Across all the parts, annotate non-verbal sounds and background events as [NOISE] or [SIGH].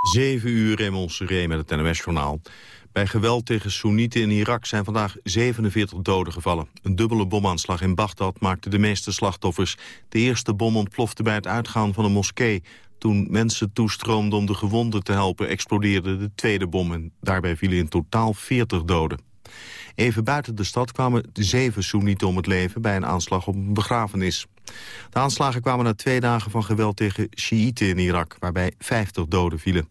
7 uur in Montserrat met het NOS-journaal. Bij geweld tegen Soenieten in Irak zijn vandaag 47 doden gevallen. Een dubbele bomaanslag in Bagdad maakte de meeste slachtoffers. De eerste bom ontplofte bij het uitgaan van een moskee. Toen mensen toestroomden om de gewonden te helpen... explodeerde de tweede bom en daarbij vielen in totaal 40 doden. Even buiten de stad kwamen zeven Soenieten om het leven... bij een aanslag op een begrafenis. De aanslagen kwamen na twee dagen van geweld tegen Shiiten in Irak... waarbij 50 doden vielen.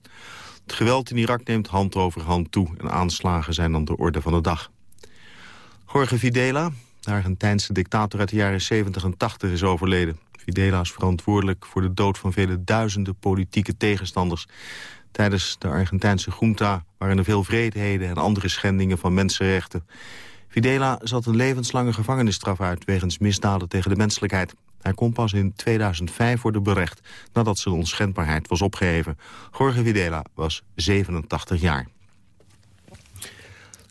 Het geweld in Irak neemt hand over hand toe... en aanslagen zijn dan de orde van de dag. Jorge Videla, de Argentijnse dictator uit de jaren 70 en 80, is overleden. Videla is verantwoordelijk voor de dood van vele duizenden politieke tegenstanders. Tijdens de Argentijnse junta waren er veel vreedheden en andere schendingen van mensenrechten. Videla zat een levenslange gevangenisstraf uit wegens misdaden tegen de menselijkheid. Hij kon pas in 2005 worden berecht nadat zijn onschendbaarheid was opgeheven. Jorge Videla was 87 jaar.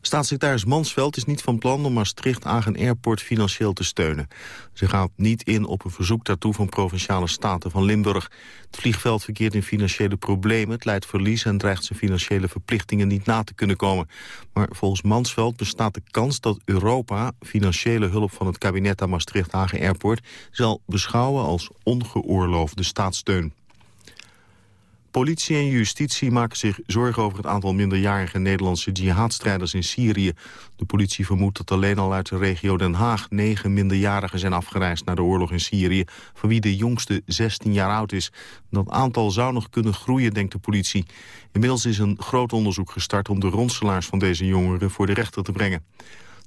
Staatssecretaris Mansveld is niet van plan om Maastricht-Agen Airport financieel te steunen. Ze gaat niet in op een verzoek daartoe van Provinciale Staten van Limburg. Het vliegveld verkeert in financiële problemen, het leidt verlies en dreigt zijn financiële verplichtingen niet na te kunnen komen. Maar volgens Mansveld bestaat de kans dat Europa financiële hulp van het kabinet aan Maastricht-Agen Airport zal beschouwen als ongeoorloofde staatssteun. Politie en justitie maken zich zorgen over het aantal minderjarige Nederlandse jihadstrijders in Syrië. De politie vermoedt dat alleen al uit de regio Den Haag negen minderjarigen zijn afgereisd naar de oorlog in Syrië, van wie de jongste 16 jaar oud is. Dat aantal zou nog kunnen groeien, denkt de politie. Inmiddels is een groot onderzoek gestart om de ronselaars van deze jongeren voor de rechter te brengen.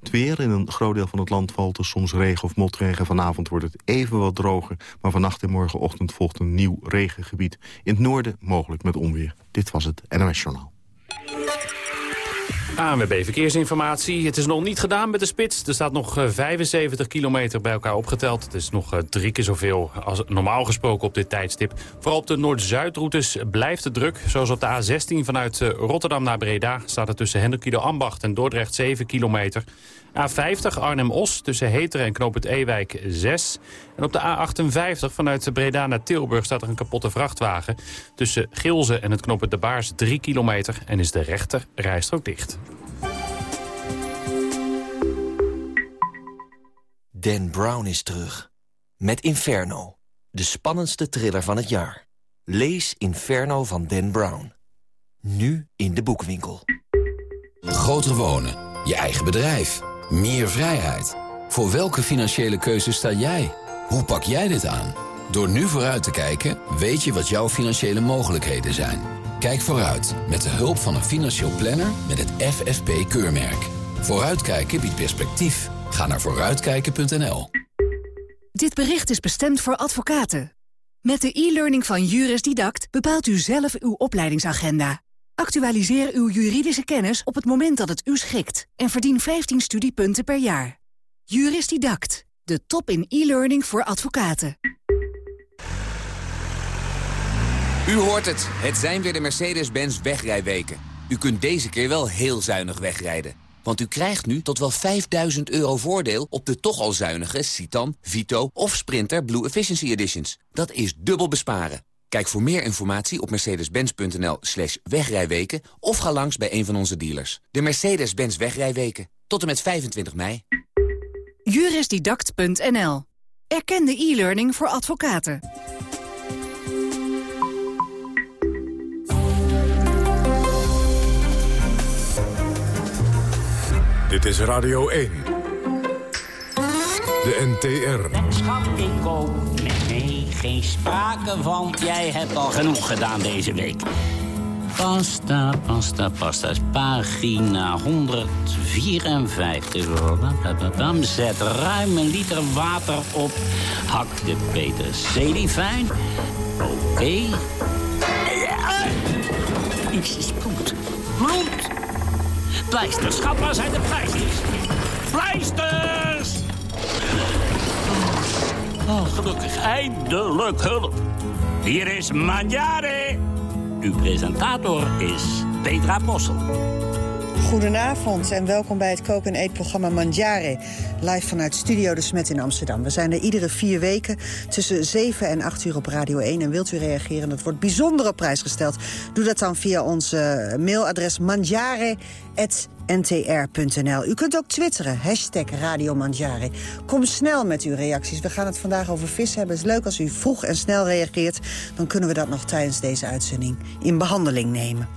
Het weer in een groot deel van het land valt er soms regen of motregen. Vanavond wordt het even wat droger, maar vannacht en morgenochtend volgt een nieuw regengebied. In het noorden mogelijk met onweer. Dit was het NOS Journaal. ANWB Verkeersinformatie. Het is nog niet gedaan met de spits. Er staat nog 75 eh, kilometer bij elkaar opgeteld. Het is nog eh, drie keer zoveel als normaal gesproken op dit tijdstip. Vooral op de Noord-Zuidroutes blijft het druk. Zoals op de A16 vanuit eh, Rotterdam naar Breda... staat er tussen Hendrikido Ambacht en Dordrecht 7 kilometer. A50 Arnhem-Os tussen Heteren en Knoop het Ewijk 6. En op de A58 vanuit Breda naar Tilburg staat er een kapotte vrachtwagen. Tussen Gilze en het Knoop het De Baars 3 kilometer en is de rechter rijstrook dicht. Dan Brown is terug. Met Inferno. De spannendste thriller van het jaar. Lees Inferno van Dan Brown. Nu in de boekwinkel. Groter wonen. Je eigen bedrijf. Meer vrijheid. Voor welke financiële keuze sta jij? Hoe pak jij dit aan? Door nu vooruit te kijken, weet je wat jouw financiële mogelijkheden zijn. Kijk vooruit met de hulp van een financieel planner met het FFP-keurmerk. Vooruitkijken biedt perspectief. Ga naar vooruitkijken.nl. Dit bericht is bestemd voor advocaten. Met de e-learning van Juris Didact bepaalt u zelf uw opleidingsagenda. Actualiseer uw juridische kennis op het moment dat het u schikt en verdien 15 studiepunten per jaar. Juris Didact, de top in e-learning voor advocaten. U hoort het, het zijn weer de Mercedes-Benz wegrijweken. U kunt deze keer wel heel zuinig wegrijden. Want u krijgt nu tot wel 5000 euro voordeel op de toch al zuinige Citan, Vito of Sprinter Blue Efficiency Editions. Dat is dubbel besparen. Kijk voor meer informatie op mercedes-benz.nl slash wegrijweken... of ga langs bij een van onze dealers. De Mercedes-Benz wegrijweken. Tot en met 25 mei. Jurisdidact.nl. Erkende e-learning voor advocaten. Dit is Radio 1. De NTR. Ik geen sprake van. Jij hebt al genoeg gedaan deze week. Pasta, pasta, pasta. Pagina 154. Zet ruim een liter water op. Hak de peterselie fijn. Oké. Okay. Iets bloed. Bloed. Pleisters, schat, waar zijn de pleisters? Pleisters! Oh, gelukkig, eindelijk hulp. Hier is Manjare. Uw presentator is Petra Possel. Goedenavond en welkom bij het koken- en eetprogramma Mangiare. Live vanuit Studio De Smet in Amsterdam. We zijn er iedere vier weken tussen 7 en 8 uur op Radio 1. En wilt u reageren, dat wordt bijzonder op prijs gesteld. Doe dat dan via ons uh, mailadres mangiare.ntr.nl. U kunt ook twitteren, hashtag Radio. Kom snel met uw reacties. We gaan het vandaag over vis hebben. Het is leuk als u vroeg en snel reageert. Dan kunnen we dat nog tijdens deze uitzending in behandeling nemen.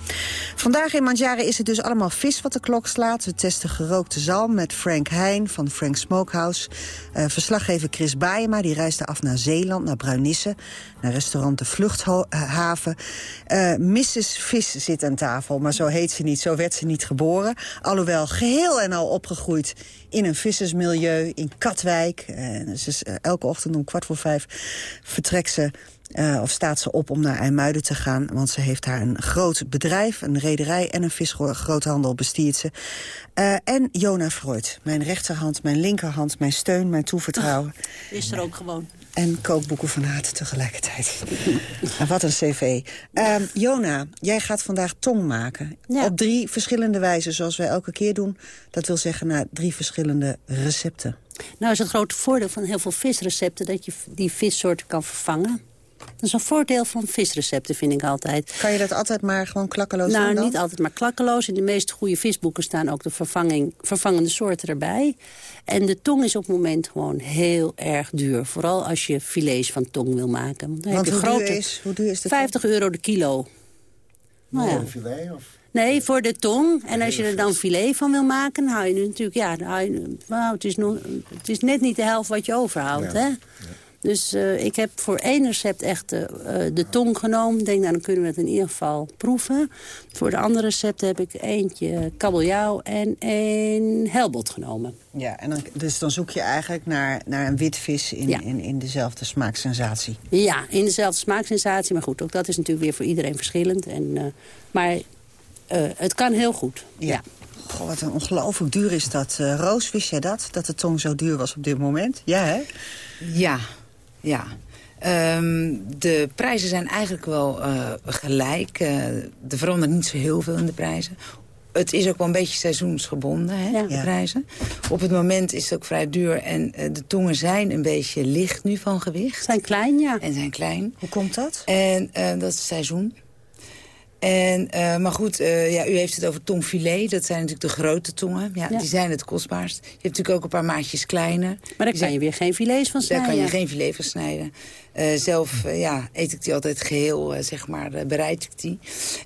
Vandaag in Mangiare is het dus allemaal vis wat de klok slaat. We testen gerookte zalm met Frank Heijn van Frank Smokehouse. Uh, verslaggever Chris Baayema die reisde af naar Zeeland, naar Bruinisse. Naar restaurant De Vluchthaven. Uh, Mrs. Vis zit aan tafel, maar zo heet ze niet. Zo werd ze niet geboren. Alhoewel geheel en al opgegroeid in een vissersmilieu in Katwijk. Uh, is, elke ochtend om kwart voor vijf vertrekt ze uh, of staat ze op om naar IJmuiden te gaan. Want ze heeft daar een groot bedrijf, een rederij en een visgroothandel bestiert ze. Uh, en Jona Freud, mijn rechterhand, mijn linkerhand, mijn steun, mijn toevertrouwen. Oh, is er ook gewoon. En kookboeken van Haat tegelijkertijd. [LAUGHS] en wat een cv. Uh, Jona, jij gaat vandaag tong maken. Ja. Op drie verschillende wijzen, zoals wij elke keer doen. Dat wil zeggen naar drie verschillende recepten. Nou is het grote voordeel van heel veel visrecepten... dat je die vissoorten kan vervangen. Dat is een voordeel van visrecepten, vind ik altijd. Kan je dat altijd maar gewoon klakkeloos nou, doen dan? niet altijd maar klakkeloos. In de meeste goede visboeken staan ook de vervanging, vervangende soorten erbij. En de tong is op het moment gewoon heel erg duur. Vooral als je filets van tong wil maken. Want, dan Want heb je hoe, grote, duur is, hoe duur is de 50 euro de kilo. Nou ja. Een filet of... Nee, voor de tong. En als je er dan filet van wil maken, hou je nu natuurlijk... Ja, hou je, nou, het, is nog, het is net niet de helft wat je overhoudt, Ja. hè? Dus uh, ik heb voor één recept echt uh, de tong genomen. Ik denk, nou, dan kunnen we het in ieder geval proeven. Voor de andere recepten heb ik eentje kabeljauw en een helbot genomen. Ja, en dan, dus dan zoek je eigenlijk naar, naar een wit vis in, Ja. in, in dezelfde smaaksensatie. Ja, in dezelfde smaaksensatie. Maar goed, ook dat is natuurlijk weer voor iedereen verschillend. En, uh, maar het kan heel goed, ja. Goh, wat een ongelooflijk duur is dat. Uh, Roos, wist jij dat? Dat de tong zo duur was op dit moment? Ja, hè? Ja, ja. Um, de prijzen zijn eigenlijk wel uh, gelijk. Uh, er verandert niet zo heel veel in de prijzen. Het is ook wel een beetje seizoensgebonden, hè, Ja. de prijzen. Op het moment is het ook vrij duur. En uh, de tongen zijn een beetje licht nu van gewicht. Zijn klein, ja. En zijn klein. Hoe komt dat? En dat is seizoen. En, uh, maar goed, uh, ja, u heeft het over tongfilet. Dat zijn natuurlijk de grote tongen. Ja, Ja. Die zijn het kostbaarst. Je hebt natuurlijk ook een paar maatjes kleiner. Maar daar kan zijn- je weer geen filets van Daar snijden. kan je geen filet van snijden. Eh, zelf eh, ja, eet ik die altijd geheel, eh, zeg maar, bereid ik die.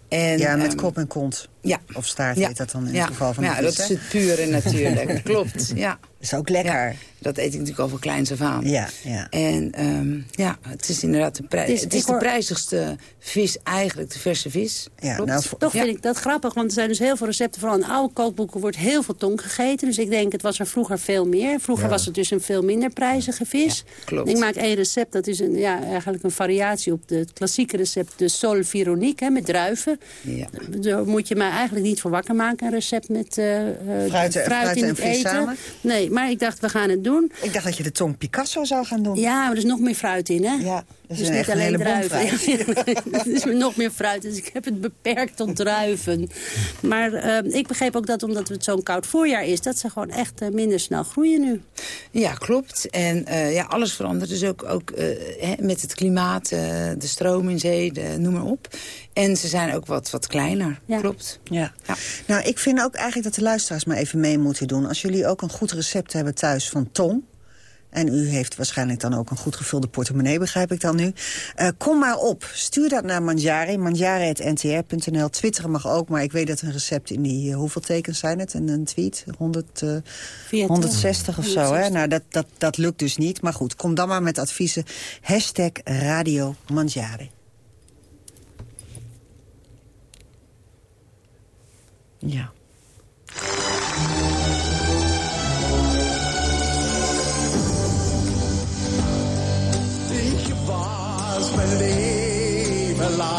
En, ja, met ehm, kop en kont. Ja. Of staart Ja. heet dat dan in ja. het geval van ja, de dat is het pure natuurlijk. [LAUGHS] Klopt, ja. is ook lekker. Ja, dat eet ik natuurlijk al van kleins af aan. Ja, ja. En ehm, ja, het is inderdaad de, prij Dus het is de hoor- prijzigste vis eigenlijk, de verse vis. Ja, Klopt. nou, voor- Toch Ja. vind ik dat grappig, want er zijn dus heel veel recepten. Vooral in oude kookboeken wordt heel veel tong gegeten. Dus ik denk, het was er vroeger veel meer. Vroeger Ja. was het dus een veel minder prijzige vis. klopt. Ik maak één recept, dat is een, ja, eigenlijk een variatie op het klassieke recept... de sol Veronique, hè, met druiven. Ja. Daar moet je mij eigenlijk niet voor wakker maken, een recept met eh, eh, Fruiten- fruiten in en het eten. samen? Nee, maar ik dacht, we gaan het doen. Ik dacht dat je de tong Picasso zou gaan doen. Ja, maar er is nog meer fruit in, hè? Ja, dat is Dus niet echt een alleen druiven. Er [LAUGHS] is nog meer fruit, dus ik heb het beperkt tot druiven. Maar eh, ik begreep ook dat omdat het zo'n koud voorjaar is... dat ze gewoon echt eh, minder snel groeien nu. Ja, klopt. En eh, ja, alles verandert. Dus ook, ook eh, hè, met het klimaat, de stroom in zee, de, noem maar op. En ze zijn ook wat, wat kleiner. Ja. Klopt. Ja. Ja. Nou, ik vind ook eigenlijk dat de luisteraars maar even mee moeten doen. Als jullie ook een goed recept hebben thuis van tong... en u heeft waarschijnlijk dan ook een goed gevulde portemonnee, begrijp ik dan nu... eh, kom maar op. Stuur dat naar Manjari, manjari.ntr.nl. Twitteren mag ook, maar ik weet dat een recept in die... eh, hoeveel tekens zijn het? En een tweet? 100, eh, 40. 160 of zo, hè? 160. Nou, dat, dat, dat lukt dus niet. Maar goed, kom dan maar met adviezen. Hashtag Radio Manjari. Ja. Was mijn leven lang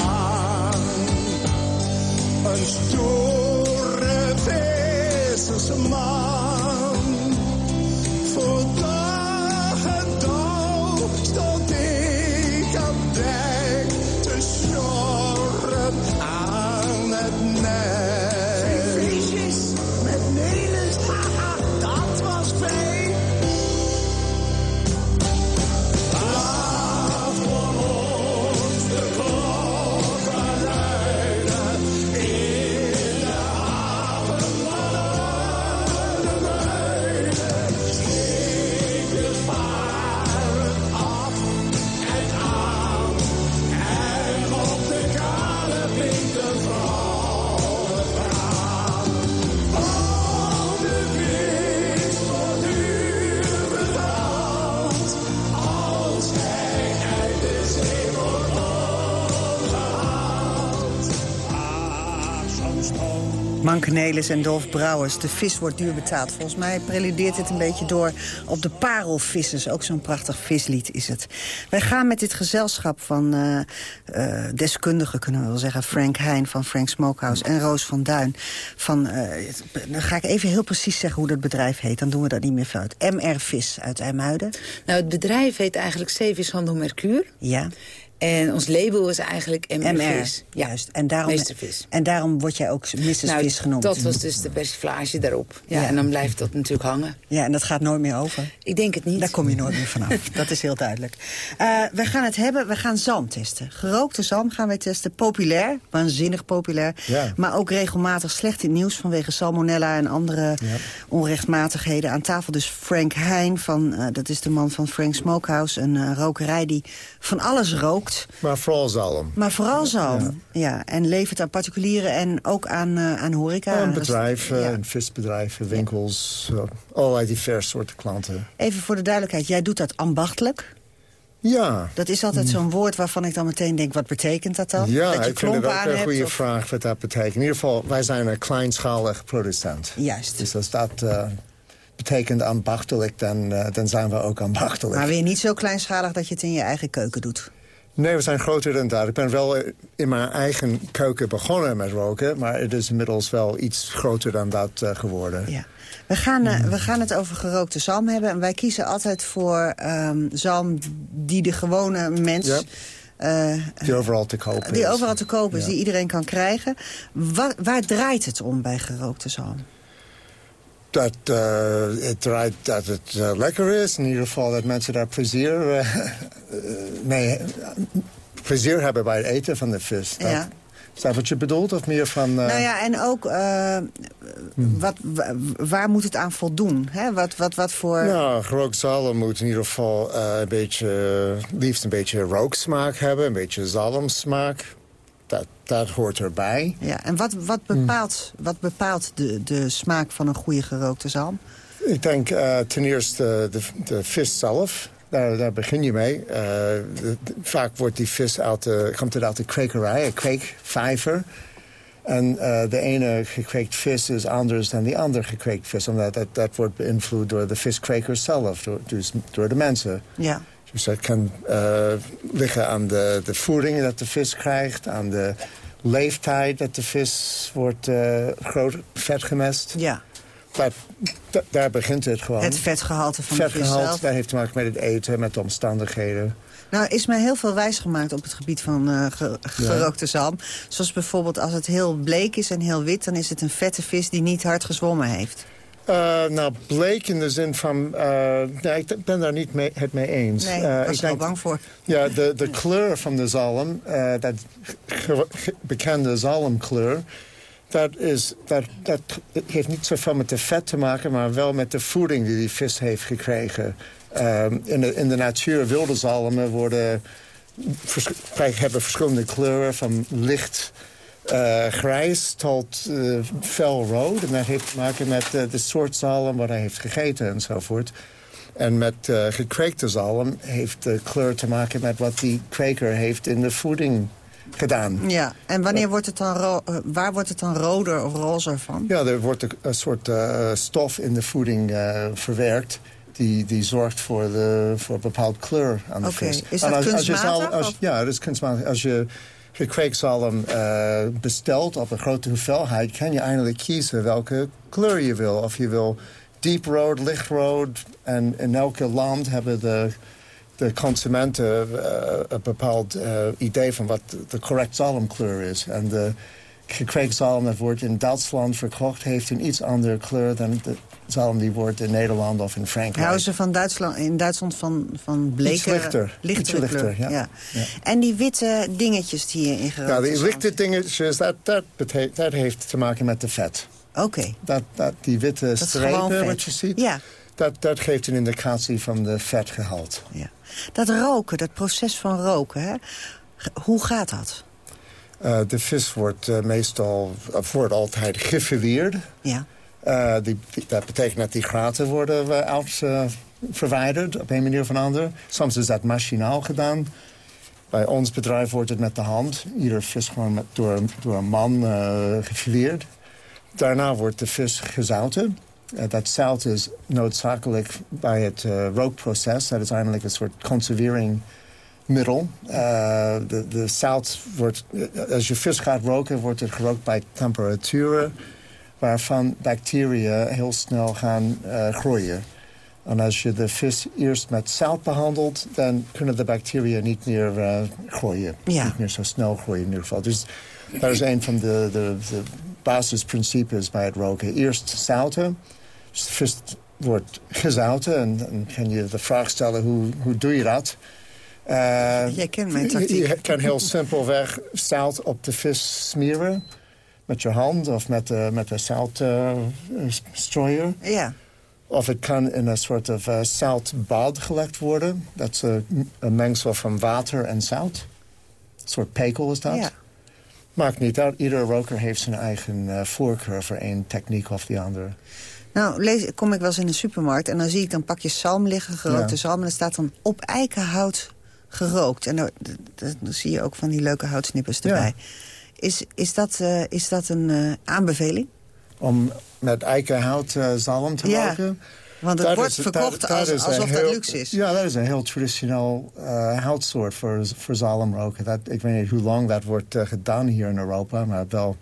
Manke Nelis en Dolf Brouwers. De vis wordt duur betaald. Volgens mij preludeert dit een beetje door op de parelvissers. Ook zo'n prachtig vislied is het. Wij gaan met dit gezelschap van eh, deskundigen, kunnen we wel zeggen. Frank Heijn van Frank Smokehouse en Roos van Duin. Van, eh, dan ga ik even heel precies zeggen hoe dat bedrijf heet. Dan doen we dat niet meer fout. MR Vis uit IJmuiden. Nou, het bedrijf heet eigenlijk Zeevishandel Mercure. Ja. En ons label is eigenlijk MR, MR, Vis. Ja, juist. En daarom, Meestervis. en daarom word jij ook Mrs. Nou, Vis genoemd. dat was dus de persiflage daarop. Ja, Ja. En dan blijft dat natuurlijk hangen. Ja, en dat gaat nooit meer over. Ik denk het niet. Daar kom je nooit meer vanaf. [LAUGHS] dat is heel duidelijk. Eh, we gaan het hebben, we gaan zalm testen. Gerookte zalm gaan wij testen. Populair, waanzinnig populair. Ja. Maar ook regelmatig slecht in het nieuws vanwege salmonella en andere onrechtmatigheden. Aan tafel dus Frank Heijn, van, eh, dat is de man van Frank Smokehouse. Een eh, rokerij die van alles rookt. Maar vooral zalm. Maar vooral zalm. Ja. en levert aan particulieren en ook aan, eh, aan horeca. Aan bedrijven, Ja. en visbedrijven, winkels, eh, allerlei diverse soorten klanten. Even voor de duidelijkheid, jij doet dat ambachtelijk. Ja. Dat is altijd zo'n woord waarvan ik dan meteen denk, wat betekent dat dan? Ja, dat je ik vind het ook een goede of- vraag wat dat betekent. In ieder geval, wij zijn een kleinschalig producent. Juist. Dus als dat eh, betekent ambachtelijk, dan, dan zijn we ook ambachtelijk. Maar weer niet zo kleinschalig dat je het in je eigen keuken doet. Nee, we zijn groter dan dat. Ik ben wel eh, in mijn eigen keuken begonnen met roken... maar het is inmiddels wel iets groter dan dat eh, geworden. Ja. We gaan, eh, we gaan het over gerookte zalm hebben. En wij kiezen altijd voor ehm, zalm die de gewone mens... Die overal te kopen die is. overal te kopen is, Ja. die iedereen kan krijgen. Wa- waar draait het om bij gerookte zalm? Dat eh, het draait dat het lekker is. In ieder geval dat mensen daar plezier, eh, [LAUGHS] mee, plezier hebben bij het eten van de vis. Dat, Ja. Is dat wat je bedoelt? Of meer van... Nou ja, en ook eh, wat, wa- waar moet het aan voldoen? Hè? Wat, wat, wat voor... Nou, gerookt zalm moet in ieder geval een beetje, liefst een beetje rooksmaak hebben. Een beetje zalmsmaak. Dat, dat hoort erbij. Ja, en wat, wat bepaalt, wat bepaalt de, de smaak van een goede gerookte zalm? Ik denk eh, ten eerste de, de vis zelf. Daar, daar begin je mee. Eh, de- de- vaak wordt die vis uit de, komt het uit de kwekerij, een kweekvijver. En eh, de ene gekweekt vis is anders dan die andere gekweekt vis. Omdat dat, dat wordt beïnvloed door de viskwekers zelf. Door, dus door de mensen. Ja. Dus dat kan eh, liggen aan de, de voeding dat de vis krijgt... aan de leeftijd dat de vis wordt eh, groot vet gemest. Ja. Da- daar begint het gewoon. Het vetgehalte van de vis Vetgehalte, zelf. dat heeft te maken met het eten, met de omstandigheden. Nou, is mij heel veel wijsgemaakt op het gebied van ge- gerookte zalm. Zoals bijvoorbeeld als het heel bleek is en heel wit... dan is het een vette vis die niet hard gezwommen heeft. Eh, nou, bleek in de zin van... eh, nee, ik ben daar niet mee, het mee eens. Nee, Eh, ik was er denk- bang voor. Ja, de, de kleur van de zalm, dat bekende zalmkleur... Dat, is, dat, dat heeft niet zoveel met de vet te maken... maar wel met de voeding die die vis heeft gekregen. In, de, in de natuur, wilde zalmen worden, vers, hebben verschillende kleuren... van licht eh, grijs tot fel rood. En dat heeft te maken met eh, de soort zalm wat hij heeft gegeten enzovoort. En met gekweekte zalm heeft de kleur te maken met wat die kweker heeft in de voeding gedaan. Ja, en wanneer wordt het dan waar wordt het dan roder of rozer van? Ja, er wordt een, soort stof in de voeding verwerkt... Die, die zorgt voor, de, voor een bepaald kleur aan de Oké, vis. is En dat je kunstmatig, zalm- als- ja, dat is kunstmatig. Als je gekweekt zalm eh, bestelt op een grote hoeveelheid... kan je eindelijk kiezen welke kleur je wil. Of je wil deep rood, licht rood. En in elke land hebben de, consumenten eh, een bepaald eh, idee... van wat de correct zalmkleur is. Gekweekt zalm dat wordt in Duitsland verkocht... heeft een iets andere kleur dan de zalm die wordt in Nederland of in Frankrijk. Houden ze van Duitsland, in Duitsland van, van bleker, Iets lichter. lichtere Iets lichter, kleur? ja. Ja. En die witte dingetjes die je in Ja, die lichte dingetjes, dat, dat, bete- dat heeft te maken met de vet. Oké. Dat, dat, die witte strepen wat je ziet, Ja. dat, dat geeft een indicatie van de vetgehalte. Ja. Dat roken, dat proces van roken, hè? Hoe gaat dat? Eh, de vis wordt eh, meestal uh, wordt altijd gefileerd. Ja. Eh, die, die- dat betekent dat die graten worden eh, uit, eh, verwijderd op een manier of een andere. Soms is dat machinaal gedaan. Bij ons bedrijf wordt het met de hand. Ieder vis gewoon met, door, door een man eh gefileerd. Daarna wordt de vis gezouten. Dat zout is noodzakelijk bij het rookproces. Dat is eigenlijk een soort conserveringsmiddel. Uh, de, de zout wordt, als je vis gaat roken, wordt het gerookt bij temperaturen waarvan bacteriën heel snel gaan groeien. En als je de vis eerst met zout behandelt... dan kunnen de bacteriën niet meer uh, groeien. Ja. Niet meer zo snel groeien in ieder geval. Dus dat is een van de, de, de basisprincipes bij het roken. Eerst zouten. Dus de vis wordt gezouten. En dan kan je de vraag stellen, hoe, hoe doe je dat? Uh, Jij kent mijn tactiek. Je, je kan heel simpelweg zout op de vis smeren. Met je hand of met de, met de zoutstrooier. Uh, ja. Of het kan in een soort of, uh, zoutbad gelegd worden. Dat is een, een mengsel van water en zout. Een soort pekel is dat. Ja. Maakt niet uit. Iedere roker heeft zijn eigen uh, voorkeur voor één techniek of die andere. Nou, lees, kom ik wel eens in de supermarkt en dan zie ik dan pak je zalm liggen, gerookte Ja. zalm... en er staat dan op eikenhout gerookt. En dan, zie je ook van die leuke houtsnippers erbij. Is, is, dat, eh, is dat een eh, aanbeveling? Om met eikenhout uh, zalm te Ja, maken. Want het Dat wordt is- verkocht dat- als, alsof dat luxe is. Ja, dat is een heel traditioneel houtsoort voor, voor zalmroken. Dat, ik weet niet hoe lang dat wordt gedaan hier in Europa, maar wel,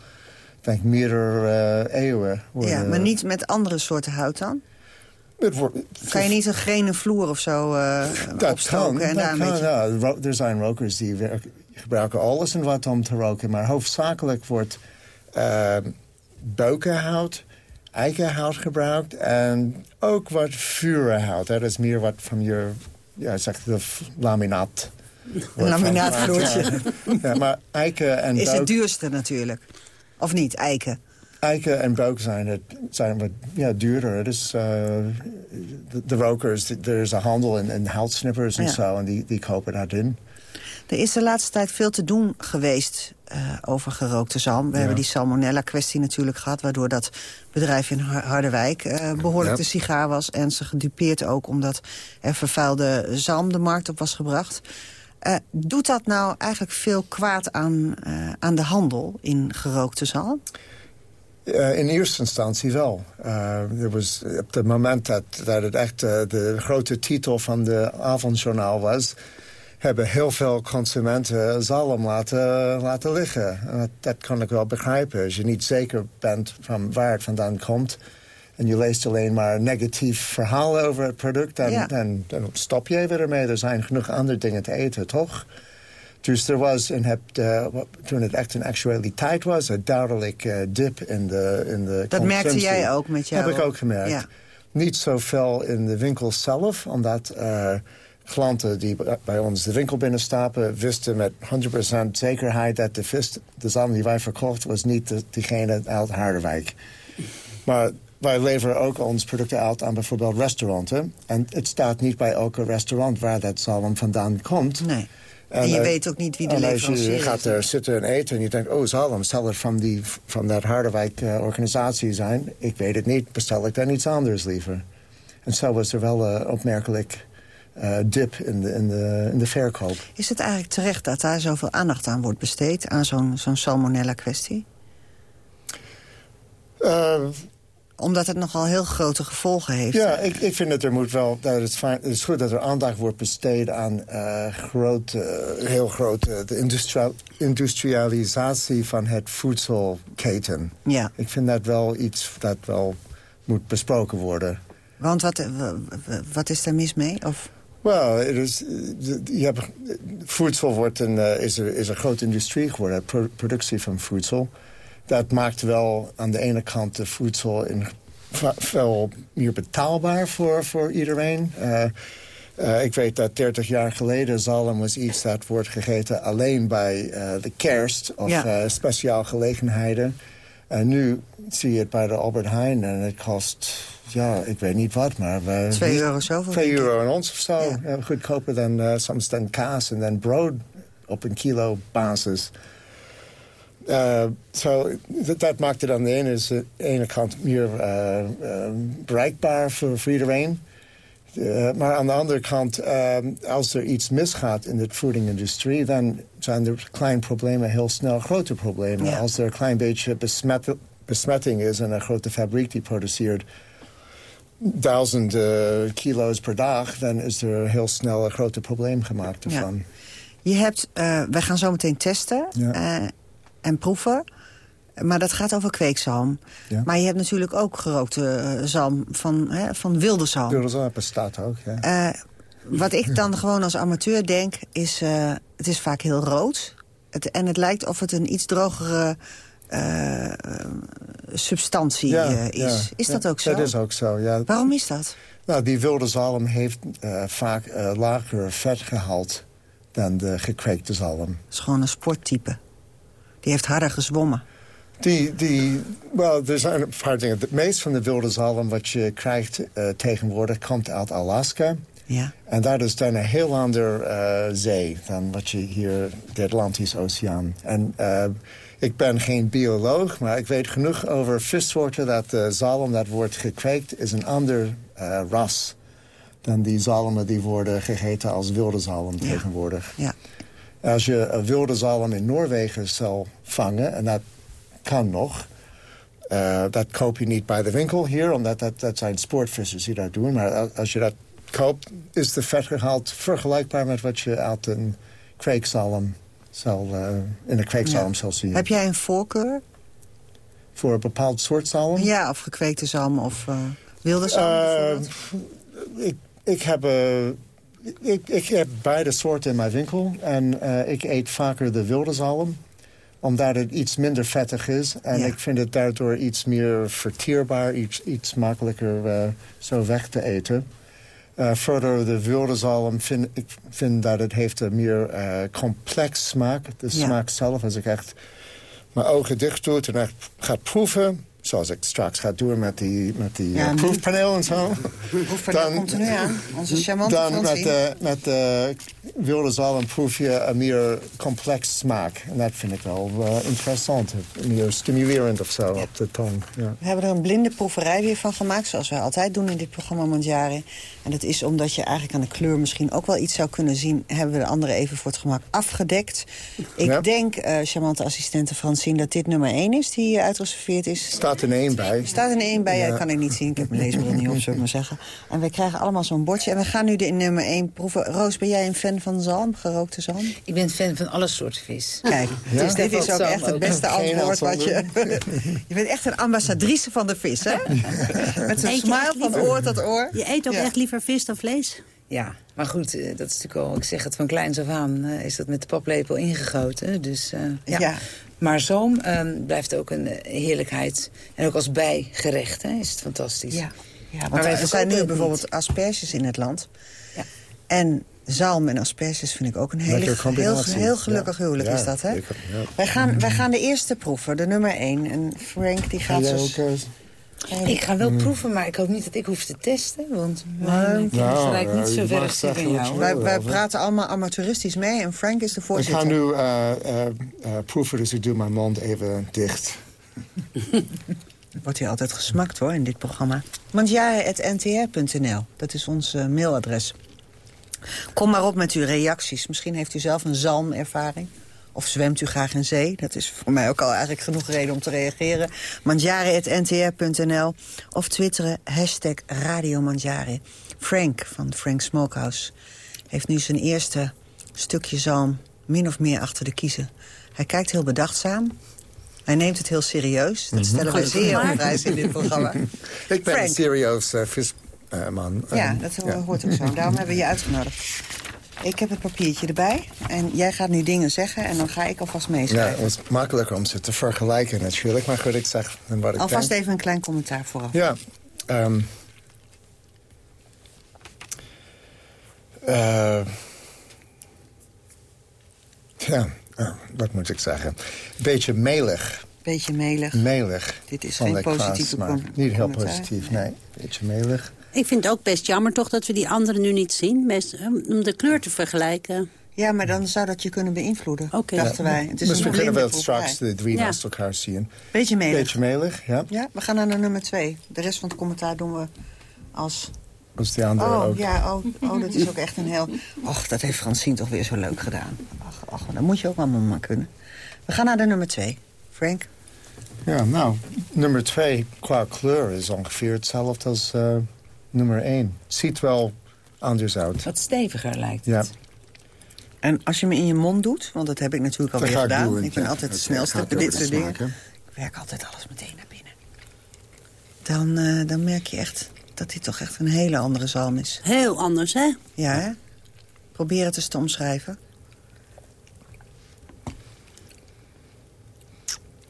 denk, meerdere eeuwen. Worden, ja, maar niet met andere soorten hout dan? Wordt, Kan je niet een grene vloer of zo uh, [LAUGHS] dat opstoken? kan, en dat daar een kan, beetje... ja. Er zijn rokers die werk- gebruiken alles en wat om te roken. Maar hoofdzakelijk wordt uh, beukenhout, eikenhout gebruikt... en ook wat vurenhout. Dat is meer wat van je, ja, zeg de laminaat. Een laminaatvloertje. Ja. ja, maar eiken en Is beuk- het duurste natuurlijk. Of niet, eiken? Eiken en beuk zijn, het, zijn wat ja, duurder. Is, uh, de, de rokers, er is een handel in, in houtsnippers en Ja. zo... en die, die kopen dat in. Er is de laatste tijd veel te doen geweest uh, over gerookte zalm. We Ja. hebben die salmonella-kwestie natuurlijk gehad... waardoor dat bedrijf in Har- Harderwijk uh, behoorlijk de sigaar was... en ze gedupeerd ook omdat er vervuilde zalm de markt op was gebracht. Uh, doet dat nou eigenlijk veel kwaad aan, aan de handel in gerookte zalm? Uh, in eerste instantie wel. Uh, er was, op het moment dat, dat het echt uh, de grote titel van de avondjournaal was... hebben heel veel consumenten zalm laten, laten liggen. En dat, dat kan ik wel begrijpen. Als je niet zeker bent van waar het vandaan komt... en je leest alleen maar negatief verhalen over het product... dan, Ja. dan, dan stop je even ermee. Er zijn genoeg andere dingen te eten, toch? Dus er was, in het, uh, toen het echt een actualiteit was... een duidelijk uh, dip in de, in de Dat merkte jij ook met jouw... Heb ik ook gemerkt. Ja. Niet zoveel in de winkel zelf, omdat uh, klanten die bij ons de winkel binnenstappen... wisten met 100% zekerheid dat de vis, de zalm die wij verkocht... was niet de, diegene uit Harderwijk. Maar wij leveren ook ons producten uit aan bijvoorbeeld restaurants. En het staat niet bij elke restaurant waar dat zalm vandaan komt. Nee. En, je uh, weet ook niet wie de en als leverancier je is. gaat er zitten en eten en je denkt... oh, zal het van, die, van dat Harderwijk-organisatie zijn? Ik weet het niet, bestel ik dan iets anders liever. En zo was er wel een opmerkelijk uh, dip in de, in, de, in de verkoop. Is het eigenlijk terecht dat daar zoveel aandacht aan wordt besteed... aan zo'n zo'n salmonella-kwestie? Omdat het nogal heel grote gevolgen heeft. Ja, ik, ik vind dat er moet wel. Dat het, fijn, het is goed dat er aandacht wordt besteed aan uh, grote, heel grote de industria industrialisatie van het voedselketen. Ja. Ik vind dat wel iets dat wel moet besproken worden. Want wat, wat is daar mis mee? Of... Wel, hebt, voedsel wordt een, uh, is, een, is een grote industrie geworden, pro productie van voedsel dat maakt wel aan de ene kant de voedsel in, veel meer betaalbaar voor, voor iedereen. Uh, uh, ik weet dat 30 jaar geleden zalm was iets dat wordt gegeten alleen bij uh, de kerst of ja. speciaal gelegenheden. En nu zie je het bij de Albert Heijn en het kost, ja, ik weet niet wat, maar... 2 euro zoveel. 2 euro aan ons of zo. Ja. goedkoper dan soms dan kaas en dan brood op een kilo basis. Uh, so, dat, dat maakt het aan de ene, is, de ene kant meer uh, uh, bereikbaar voor, voor iedereen. maar aan de andere kant, als er iets misgaat in de voedingindustrie... dan zijn er kleine problemen heel snel grote problemen. Ja. Als er een klein beetje besmet, besmetting is... en een grote fabriek die produceert duizenden kilo's per dag... dan is er heel snel een groot probleem gemaakt Ja. ervan. Je hebt, eh, wij gaan zo meteen testen Ja. eh, en proeven. Maar dat gaat over kweekzalm. Ja. Maar je hebt natuurlijk ook gerookte eh, zalm van, hè, van wilde zalm. Wilde zalm bestaat ook, ja. Eh, wat ik dan gewoon als amateur denk, is... eh, het is vaak heel rood. Het, en het lijkt of het een iets drogere substantie is. Is dat ook zo? Dat is ook zo, ja. Waarom is dat? Nou, die wilde zalm heeft vaak lager vetgehalte dan de gekweekte zalm. Het is gewoon een sporttype. Die heeft harder gezwommen. Die, die, wel, er zijn een paar dingen. Het meest van de wilde zalm wat je krijgt eh, tegenwoordig komt uit Alaska. Ja. En dat is dan een heel ander eh, zee dan wat je hier, de Atlantische Oceaan. En eh, ik ben geen bioloog, maar ik weet genoeg over vissoorten... dat de zalm dat wordt gekweekt is een ander ras dan die zalmen die worden gegeten als wilde zalm tegenwoordig. Ja. Als je een wilde zalm in Noorwegen zal vangen, en dat kan nog... eh, dat koop je niet bij de winkel hier, omdat dat, dat zijn sportvissers die dat doen. Maar als- je dat koopt, is de vetgehalte vergelijkbaar met wat je uit een kweekzalm zal, eh, in een kweekzalm Ja. zal zien. Heb jij een voorkeur? Voor een bepaald soort zalm? Ja, of gekweekte zalm of eh, wilde zalm ik, ik, heb, ik, ik heb beide soorten in mijn winkel. En eh, ik eet vaker de wilde zalm. Omdat het iets minder vettig is. En Ja. ik vind het daardoor iets meer verteerbaar. Iets, iets makkelijker eh, zo weg te eten. Eh verder de wilde zalm vind ik vind dat het heeft een meer complex smaak. De Ja. smaak zelf, als ik echt mijn ogen dicht doe en echt ga proeven... zoals ik straks ga doen met die, met die Ja, eh, proefpaneel en zo... Proefpaneel komt er nu aan. Onze [LAUGHS] charmante dan met de, met de wilde zalm proef je een meer complex smaak. En dat vind ik wel eh, interessant. Meer stimulerend of zo op de tong. Ja. We hebben er een blinde proeverij weer van gemaakt, zoals wij altijd doen in dit programma Mandjari. En dat is omdat je eigenlijk aan de kleur misschien ook wel iets zou kunnen zien... hebben we de andere even voor het gemak afgedekt. Ik Ja. denk, eh, charmante assistente Francine, dat dit nummer 1 is die eh, uitgeserveerd is. Staat er één bij. Er staat er één bij, ja. Ja. kan ik niet zien. Ik heb mijn leesbril niet op, zullen we maar zeggen. En we krijgen allemaal zo'n bordje. En we gaan nu de nummer 1 proeven. Roos, ben jij een fan van zalm, gerookte zalm? Ik ben fan van alle soorten vis. Kijk, Ja? dus dit is ook echt het beste antwoord wat je... [LAUGHS] je bent echt een ambassadrice van de vis, hè? Met zo'n smile van oor tot oor. Je eet ook Ja. echt liever vis dan vlees? Ja, maar goed, eh, dat is natuurlijk al... Ik zeg het van kleins af aan, eh, is dat met de paplepel ingegoten. Dus eh, ja. Ja. Maar zoom eh, blijft ook een eh, heerlijkheid. En ook als bijgerecht hè, is het fantastisch. Ja, ja Maar want wij er zijn nu bijvoorbeeld asperges in het land. Ja. En zalm en asperges vind ik ook een hele, heel, heel gelukkig Ja. huwelijk Ja, is dat, hè? ja. Wij, gaan, wij gaan de eerste proeven, de nummer 1. En Frank die Ga gaat zo... eh, Ik ga Mm. wel proeven, maar ik hoop niet dat ik hoef te testen. Want mijn kennis Nou, lijkt niet ja, zo ver als je jou. Wij, praten allemaal amateuristisch mee en Frank is de ik voorzitter. ga nu eh, eh, eh, proeven, dus ik doe mijn mond even dicht. [LAUGHS] Wordt hier altijd gesmakt hoor, in dit programma. Mandjaren.ntr.nl, dat is ons eh, mailadres. Kom maar op met uw reacties. Misschien heeft u zelf een zalmervaring. Of zwemt u graag in zee? Dat is voor mij ook al eigenlijk genoeg reden om te reageren. Mandjaren.ntr.nl of twitteren hashtag Radio Mandjaren. Frank van Frank Smokehouse heeft nu zijn eerste stukje zalm min of meer achter de kiezen. Hij kijkt heel bedachtzaam. Hij neemt het heel serieus. Dat stellen wij zeer op prijs in dit programma. [LAUGHS] Ik ben Frank. een serieus eh, visman. Ja, En, dat ja. hoort ook zo. Daarom hebben we je uitgenodigd. Ik heb het papiertje erbij. En jij gaat nu dingen zeggen en dan ga ik alvast Ja, meeschrijven. het is makkelijker om ze te vergelijken natuurlijk. Maar goed, ik zeg wat ik Alvast denk. even een klein commentaar vooraf. Ja. ehm, eh, ja, eh, wat moet ik zeggen? Beetje melig. Beetje melig. Melig. Dit is geen positieve com- Niet heel positief, nee. Beetje melig. Ik vind het ook best jammer toch dat we die anderen nu niet zien. Best, eh, om de kleur te vergelijken. Ja, maar dan zou dat je kunnen beïnvloeden, dachten wij. Het is Misschien kunnen we blinde het straks de drie Ja. naast elkaar zien. Beetje melig. Beetje melig, ja. Ja, we gaan naar de nummer twee. De rest van het commentaar doen we als... Als die andere Oh, ook. ja, oh, oh, dat is ook echt een heel... Och, dat heeft Francine toch weer zo leuk gedaan. Ach, ach, dat moet je ook allemaal maar kunnen. We gaan naar de nummer twee. Frank? Ja, nou, nummer twee qua kleur is ongeveer hetzelfde als eh, nummer één. Ziet wel anders uit. Wat steviger lijkt het. Ja. En als je me in je mond doet, want dat heb ik natuurlijk ik gedaan. doen, ik ben ja. altijd de Dat snelste bij dit soort dingen. Ik werk altijd alles meteen naar binnen. Dan, eh, dan merk je echt dat hij toch echt een hele andere zalm is. Heel anders, hè? Ja, hè? Probeer het eens te omschrijven.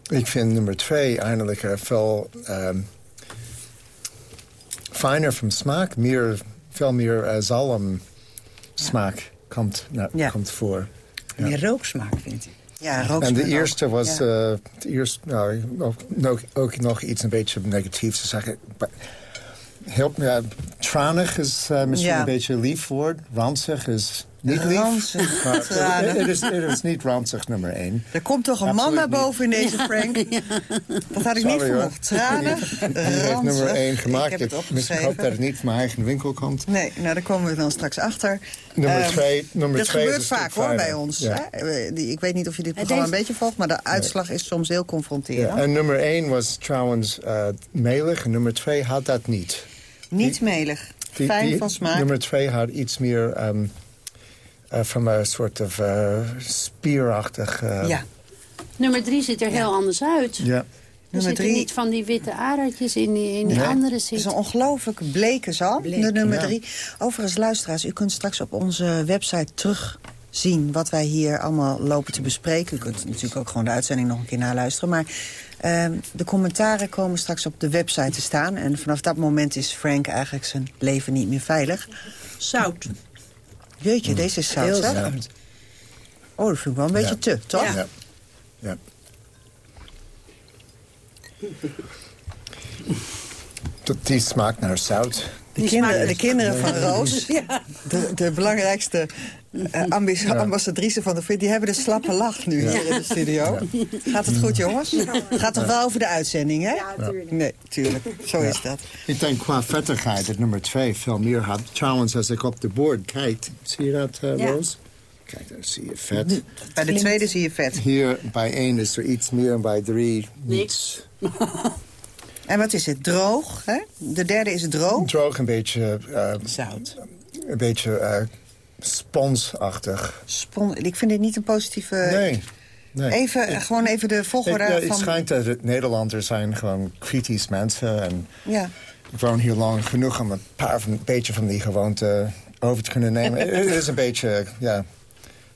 Ik vind nummer twee eigenlijk eh, veel ehm, fijner van smaak. Meer, veel meer eh, zalm smaak komt, nou, komt voor. Ja. Meer rooksmaak, vind ik. Ja, En rooksmaak de ook. eerste was Ja. eh, de eerste, nou, ook, nog, ook nog iets een beetje negatiefs te zeggen. Heel, ja, tranig is eh, misschien een beetje lief woord. Ranzig is niet. Ranzig, [LAUGHS] het is, het is niet ranzig nummer één. Er komt toch een man naar niet. boven in deze Frank? [LAUGHS] Dat had ik niet Sorry, verwacht. Tranig, Die heeft nummer één Ik gemaakt. heb het Ik, ik hoop dat het niet van mijn eigen winkel komt. Nee, nou, daar komen we dan straks achter. Nummer Ehm, twee- nummer dat twee is gebeurt vaak hoor bij ons. Ja. Hè? Eh, Ik weet niet of je dit deze- programma een beetje volgt... maar de uitslag is soms heel confronterend. Ja, en nummer één was trouwens eh, melig. En nummer twee had dat niet. Niet melig. Die- Fijn die- van smaak. Nummer twee had iets meer ehm, eh, van een soort of eh, spierachtig... eh, Ja. Nummer drie ziet er heel anders uit. ja. Er Nummer zitten drie- niet van die witte aardjes in die, in die Nee. andere Het is een ongelooflijk bleke zalm, Bleek, de nummer ja. drie. Overigens, luisteraars, u kunt straks op onze website terugzien... wat wij hier allemaal lopen te bespreken. U kunt natuurlijk ook gewoon de uitzending nog een keer naluisteren. Maar ehm, de commentaren komen straks op de website te staan. En vanaf dat moment is Frank eigenlijk zijn leven niet meer veilig. Zout. Jeetje, deze is zout, hè? Oh, dat vind ik wel een beetje Ja. te, toch? Ja. ja. Dat- Die smaakt naar zout. De, kinderen, de kinderen van Roos, de, de belangrijkste ambi- ambassadrice van de fit... die hebben de slappe lach nu hier in de studio. Gaat het goed, jongens? Het gaat toch wel over de uitzending, hè? Ja, tuurlijk. Nee, tuurlijk. Zo is dat. Ik denk qua vettigheid dat nummer twee veel meer had. Trouwens, als ik op de bord kijk, zie je dat, eh, Ja. Roos? Kijk, daar zie je vet. Bij de tweede zie je vet. Hier bij één is er iets meer en bij drie niets. En wat is het? Droog, hè? De derde is droog. Droog, een beetje... eh, Zout. Een beetje eh, sponsachtig. Spon ik vind dit niet een positieve... Nee. nee. Even, Ik- gewoon even de ik- volgorde ja, het van... schijnt dat het Nederlanders zijn gewoon kritisch mensen. En Ja. ik woon hier lang genoeg om een paar van, een beetje van die gewoonte over te kunnen nemen. [LAUGHS] het is een beetje, ja,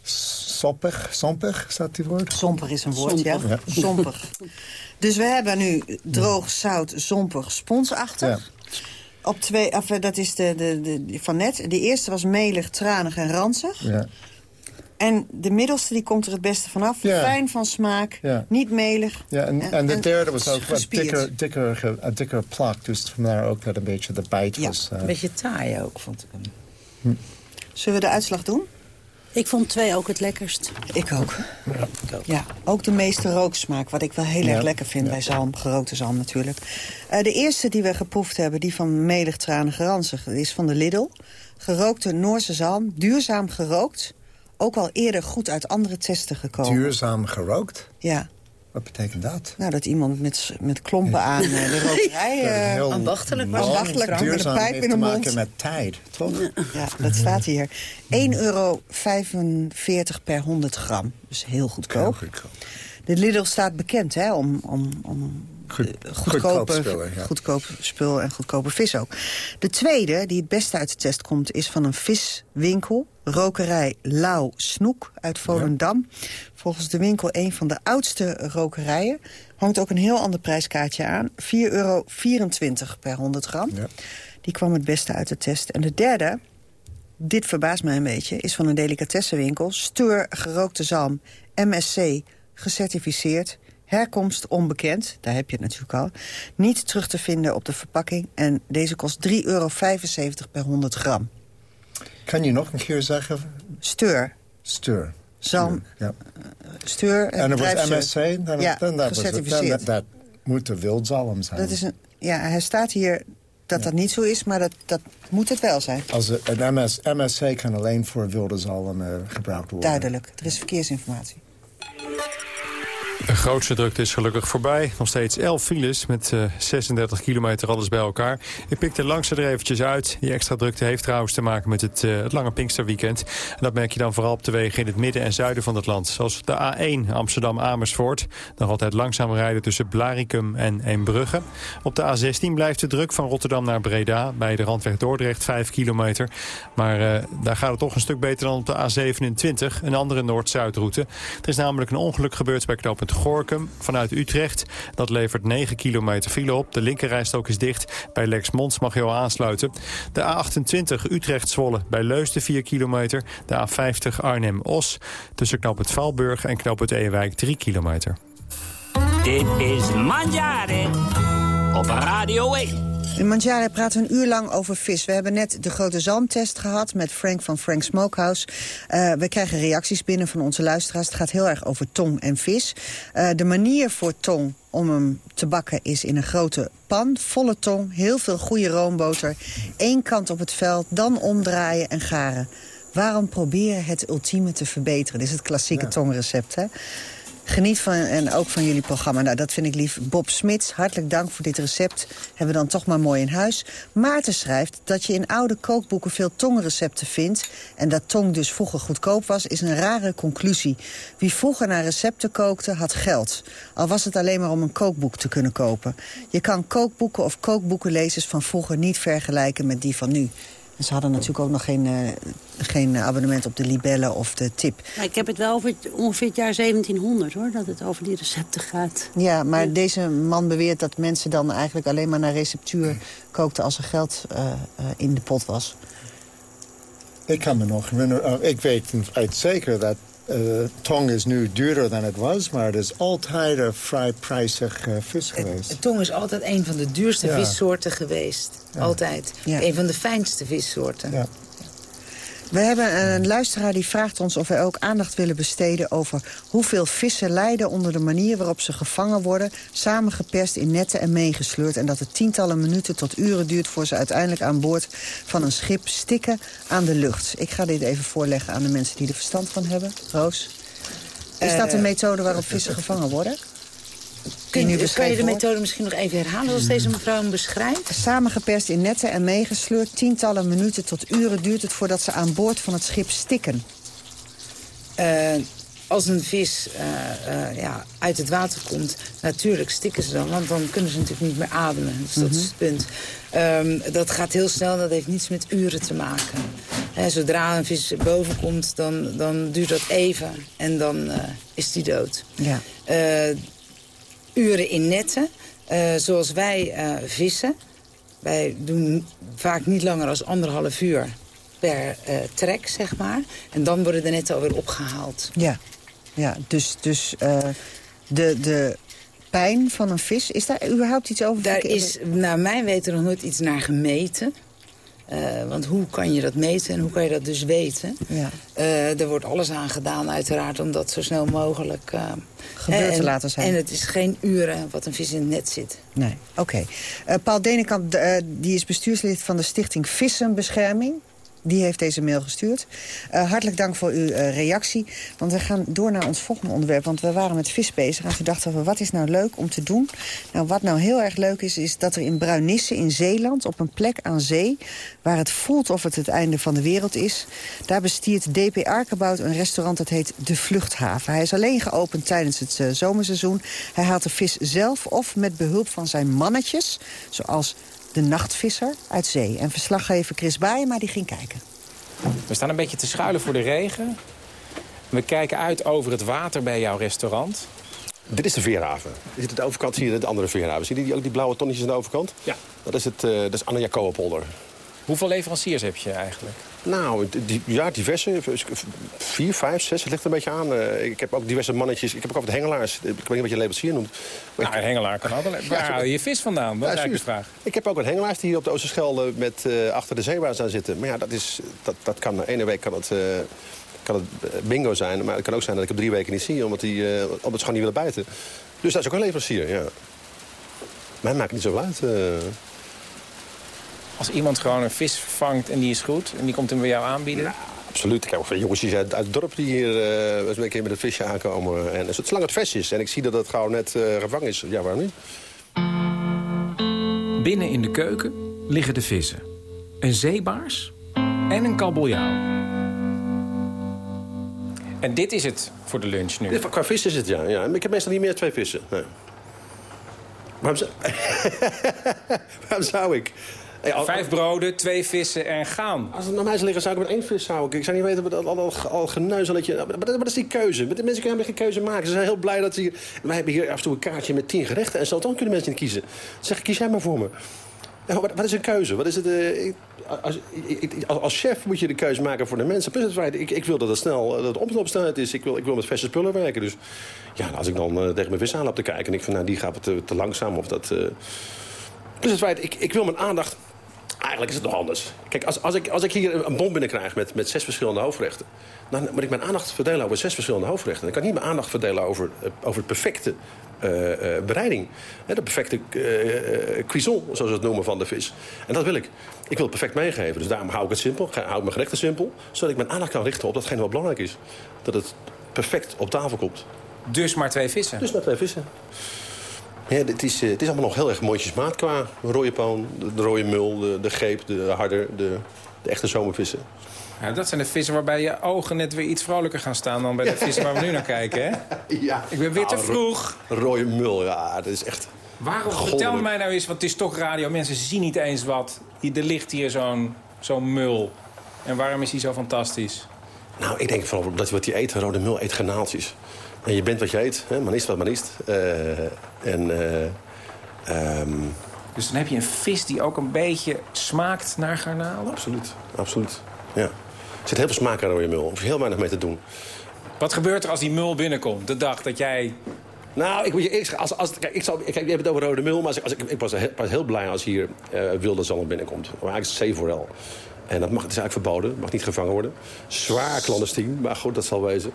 soppig. Sompig, is dat die woord? Zompig is een woord, ja. Ja. Dus we hebben nu droog, zout, zompig, sponsachtig. Op twee, of, eh, dat is de, de, de, van net. De eerste was melig, tranig en ranzig. Ja. En de middelste die komt er het beste vanaf. Ja. Fijn van smaak, Ja. niet melig. Ja, en, en de derde was ook wat gespierd. dikker, dikker, een dikker plak. Dus vandaar ook dat een beetje de bijt was. eh. Een beetje taai ook, vond ik hem. Zullen we de uitslag doen? Ik vond twee ook het lekkerst. Ik ook. Ja, ook de meeste rooksmaak, wat ik wel heel Ja. erg lekker vind bij zalm, gerookte zalm natuurlijk. Eh, de eerste die we geproefd hebben, die van melig, ranzig, is van de Lidl. Gerookte Noorse zalm, duurzaam gerookt. Ook al eerder goed uit andere testen gekomen. Duurzaam gerookt? Ja. Wat betekent dat? Nou, dat iemand met, met klompen aan eh, de rokerij... [LAUGHS] Dat is eh, heel ambachtelijk, lang. ambachtelijk met een pijp in de te mond. maken met tijd, toch? Ja, dat staat hier. 1,45 euro per 100 gram. Dus heel goedkoop. De Lidl staat bekend hè, om, om, om Goed, eh, goedkoop goedkope, spullen, ja. goedkoop spul en goedkope vis ook. De tweede, die het beste uit de test komt, is van een viswinkel. Rokerij Lau Snoek uit Volendam. Volgens de winkel een van de oudste rokerijen. Hangt ook een heel ander prijskaartje aan. 4,24 euro per 100 gram. Die kwam het beste uit de test. En de derde, dit verbaast mij een beetje, is van een delicatessenwinkel. Steur gerookte zalm, MSC, gecertificeerd. Herkomst onbekend, daar heb je het natuurlijk al. Niet terug te vinden op de verpakking. En deze kost 3,75 euro per 100 gram. Kan je nog een keer zeggen? Steur. Steur. Zalm, Ja. steur en En dat was. MSC? Dan, ja, dan, dat, was het. Dan, gecertificeerd. dat, dat moet de wildzalm zijn. Dat is een, ja, hij staat hier dat dat niet zo is, maar dat, dat moet het wel zijn. Als het- een MS, MSC kan alleen voor wilde zalm eh, gebruikt worden. Duidelijk, er is verkeersinformatie. De grootste drukte is gelukkig voorbij. Nog steeds 11 files met uh, 36 kilometer alles bij elkaar. Ik pik de langste er eventjes uit. Die extra drukte heeft trouwens te maken met het, uh, het lange Pinksterweekend. En dat merk je dan vooral op de wegen in het midden en zuiden van het land. Zoals de A1 Amsterdam-Amersfoort. Nog altijd langzaam rijden tussen Blaricum en Eembrugge. Op de A16 blijft de druk van Rotterdam naar Breda. Bij de randweg Dordrecht 5 kilometer. Maar uh, daar gaat het toch een stuk beter dan op de A27. Een andere Noord-Zuidroute. Er is namelijk een ongeluk gebeurd bij knooppunt Gorkum vanuit Utrecht. Dat levert 9 kilometer file op. De linkerrijstrook is dicht. Bij Lexmond mag je al aansluiten. De A28 Utrecht-Zwolle bij Leusden 4 kilometer. De A50 Arnhem-Os tussen knooppunt Valburg en knooppunt Ewijk 3 kilometer. Dit is Manjare op Radio 1. In Manjare praten we een uur lang over vis. We hebben net de grote zalmtest gehad met Frank van Frank Smokehouse. Uh, we krijgen reacties binnen van onze luisteraars. Het gaat heel erg over tong en vis. Uh, de manier voor tong om hem te bakken is in een grote pan. Volle tong, heel veel goede roomboter. Eén kant op het veld, dan omdraaien en garen. Waarom proberen het ultieme te verbeteren? Dit is het klassieke ja. tongrecept, hè? Geniet van, en ook van jullie programma. Nou, dat vind ik lief. Bob Smits, hartelijk dank voor dit recept. Hebben we dan toch maar mooi in huis. Maarten schrijft dat je in oude kookboeken veel tongrecepten vindt... en dat tong dus vroeger goedkoop was, is een rare conclusie. Wie vroeger naar recepten kookte, had geld. Al was het alleen maar om een kookboek te kunnen kopen. Je kan kookboeken of kookboekenlezers van vroeger niet vergelijken met die van nu. En ze hadden natuurlijk ook nog geen, uh, geen abonnement op de libellen of de tip. Maar ik heb het wel over het, ongeveer het jaar 1700, hoor, dat het over die recepten gaat. Ja, maar ja. deze man beweert dat mensen dan eigenlijk alleen maar naar receptuur kookten... als er geld uh, uh, in de pot was. Ik kan me nog herinneren, ik weet uit zeker dat uh, tong is nu duurder dan het was, maar het is altijd een vrij prijzig uh, vis geweest. Het, tong is altijd een van de duurste ja. vissoorten geweest. Ja. Altijd. Ja. Een van de fijnste vissoorten. We hebben een luisteraar die vraagt ons of wij ook aandacht willen besteden... over hoeveel vissen lijden onder de manier waarop ze gevangen worden... samengeperst in netten en meegesleurd... en dat het tientallen minuten tot uren duurt... voor ze uiteindelijk aan boord van een schip stikken aan de lucht. Ik ga dit even voorleggen aan de mensen die er verstand van hebben. Roos, is dat een methode waarop vissen gevangen worden? Kun je, de methode misschien nog even herhalen zoals deze mevrouw hem beschrijft? Samengeperst in netten en meegesleurd. Tientallen minuten tot uren duurt het voordat ze aan boord van het schip stikken. Uh, als een vis uh, uh, ja, uit het water komt, natuurlijk stikken ze dan. Want dan kunnen ze natuurlijk niet meer ademen. Dus dat mm -hmm. is het punt. Um, dat gaat heel snel, dat heeft niets met uren te maken. He, zodra een vis boven komt, dan, dan duurt dat even. En dan is die dood. Ja uren in netten, uh, zoals wij uh, vissen. Wij doen vaak niet langer dan anderhalf uur per uh, trek, zeg maar. En dan worden de netten alweer opgehaald. Ja, ja dus, dus de, de pijn van een vis, is daar überhaupt iets over? Daar is naar mijn weten nog nooit iets naar gemeten. Uh, want hoe kan je dat meten en hoe kan je dat dus weten? Ja. Uh, er wordt alles aan gedaan uiteraard om dat zo snel mogelijk... Uh, Gebeurd te laten zijn. En het is geen uren wat een vis in het net zit. Nee, oké. Okay. Paul Denenkamp die is bestuurslid van de stichting Vissenbescherming. Die heeft deze mail gestuurd. Uh, hartelijk dank voor uw uh, reactie. Want we gaan door naar ons volgende onderwerp. Want we waren met vis bezig. En toen dachten we, wat is nou leuk om te doen? Nou, wat nou heel erg leuk is, is dat er in Bruinisse in Zeeland... op een plek aan zee, waar het voelt of het het einde van de wereld is... daar bestiert DP Arkenbout een restaurant dat heet De Vluchthaven. Hij is alleen geopend tijdens het uh, zomerseizoen. Hij haalt de vis zelf of met behulp van zijn mannetjes... zoals de nachtvisser uit zee. En verslaggever Chris Baaien, die ging kijken. We staan een beetje te schuilen voor de regen. We kijken uit over het water bij jouw restaurant. Dit is de veerhaven. Je ziet aan de overkant zie je de andere veerhaven. Zie je die, ook die blauwe tonnetjes aan de overkant? Ja. Dat is, het, uh, dat is Anna Jacobopolder. Hoeveel leveranciers heb je eigenlijk? Nou, die, ja, diverse. Vier, vijf, zes. Het ligt er een beetje aan. Uh, ik heb ook diverse mannetjes. Ik heb ook altijd hengelaars. Ik weet niet wat je leverancier noemt. Maar nou, hengelaar kan altijd. Waar haal je vis vandaan? Dat ja, is de vraag. Ik heb ook een hengelaars die hier op de Oosterschelde met uh, achter de zeewaars aan zitten. Maar ja, dat, is, dat, dat kan. De ene week kan het... Uh, kan het bingo zijn, maar het kan ook zijn dat ik hem drie weken niet zie... omdat, die, omdat ze gewoon niet willen bijten. Dus dat is ook een leverancier, ja. Mij maakt niet zo uit. Als iemand gewoon een vis vangt en die is goed... en die komt hem bij jou aanbieden? Absoluut. Ik heb veel jongens die uit, uit het dorp die hier uh, een keer met een visje aankomen. En zolang het vers is en ik zie dat het gauw net uh, gevangen is, ja, waarom niet? Binnen in de keuken liggen de vissen. Een zeebaars en een kabeljauw. En dit is het voor de lunch nu? Qua vis is het, ja. ja. Ik heb meestal niet meer twee vissen. Nee. Waarom, zou... [LAUGHS] waarom zou ik? Vijf broden, twee vissen en gaan. Als het naar mij zou liggen, zou ik met één vis houden. Ik zou niet weten, al, al, al, geneuzeletje. Maar dat is die keuze. De mensen kunnen geen keuze maken. Ze zijn heel blij dat ze hier... Wij hebben hier af en toe een kaartje met tien gerechten. En zo dan kunnen mensen niet kiezen. Zeg kies jij maar voor me. Wat, wat, is een keuze? Wat is het, uh, als, als, chef moet je de keuze maken voor de mensen. Plus het feit, ik, ik wil dat het snel, dat het omloopsnelheid is. Ik wil, ik wil met verse spullen werken. Dus ja, als ik dan uh, tegen mijn vis aan te kijken... en ik vind, nou, die gaat te, te langzaam of dat... Uh... Plus het feit, ik, ik wil mijn aandacht Eigenlijk is het nog anders. Kijk, als, als, ik, als ik hier een bom binnenkrijg met, met zes verschillende hoofdrechten... dan moet ik mijn aandacht verdelen over zes verschillende hoofdrechten. Ik kan niet mijn aandacht verdelen over, over het perfecte uh, uh, bereiding. de perfecte uh, cuisson, zoals we het noemen, van de vis. En dat wil ik. Ik wil het perfect meegeven. Dus daarom hou ik het simpel. Hou ik mijn gerechten simpel. Zodat ik mijn aandacht kan richten op datgene wat belangrijk is. Dat het perfect op tafel komt. Dus maar twee vissen? Dus maar twee vissen. Ja, het, is, het is allemaal nog heel erg mondjesmaat qua rode poon, de, rode mul, de, de greep, de, de harder, de, de echte zomervissen. Ja, dat zijn de vissen waarbij je ogen net weer iets vrolijker gaan staan... dan bij de vissen waar we nu naar kijken, hè? [LAUGHS] Ja. Ik ben weer te vroeg. rode mul, ja, dat is echt... Waarom? Vertel mij nou eens, want het is toch radio. Mensen zien niet eens wat. Er ligt hier zo'n zo'n mul. En waarom is hij zo fantastisch? Nou, ik denk vooral dat wat hij eet, rode mul, eet genaaltjes. En je bent wat je eet, hè? man is wat man is. Uh, en... Uh, um... Dus dan heb je een vis die ook een beetje smaakt naar garnalen? Absoluut, absoluut. Ja. Er zit heel veel smaak aan rode mul. Er hoef je heel weinig mee te doen. Wat gebeurt er als die mul binnenkomt? De dag dat jij... Nou, ik moet je eerst zeggen, als, als, kijk, ik, zal, ik, je hebt het over rode mul, maar als, als ik, ik was, heel, was heel blij als hier uh, wilde zalm binnenkomt. Maar eigenlijk is het zeeforel. En dat mag, het is eigenlijk verboden, mag niet gevangen worden. Zwaar clandestien, maar goed, dat zal wezen.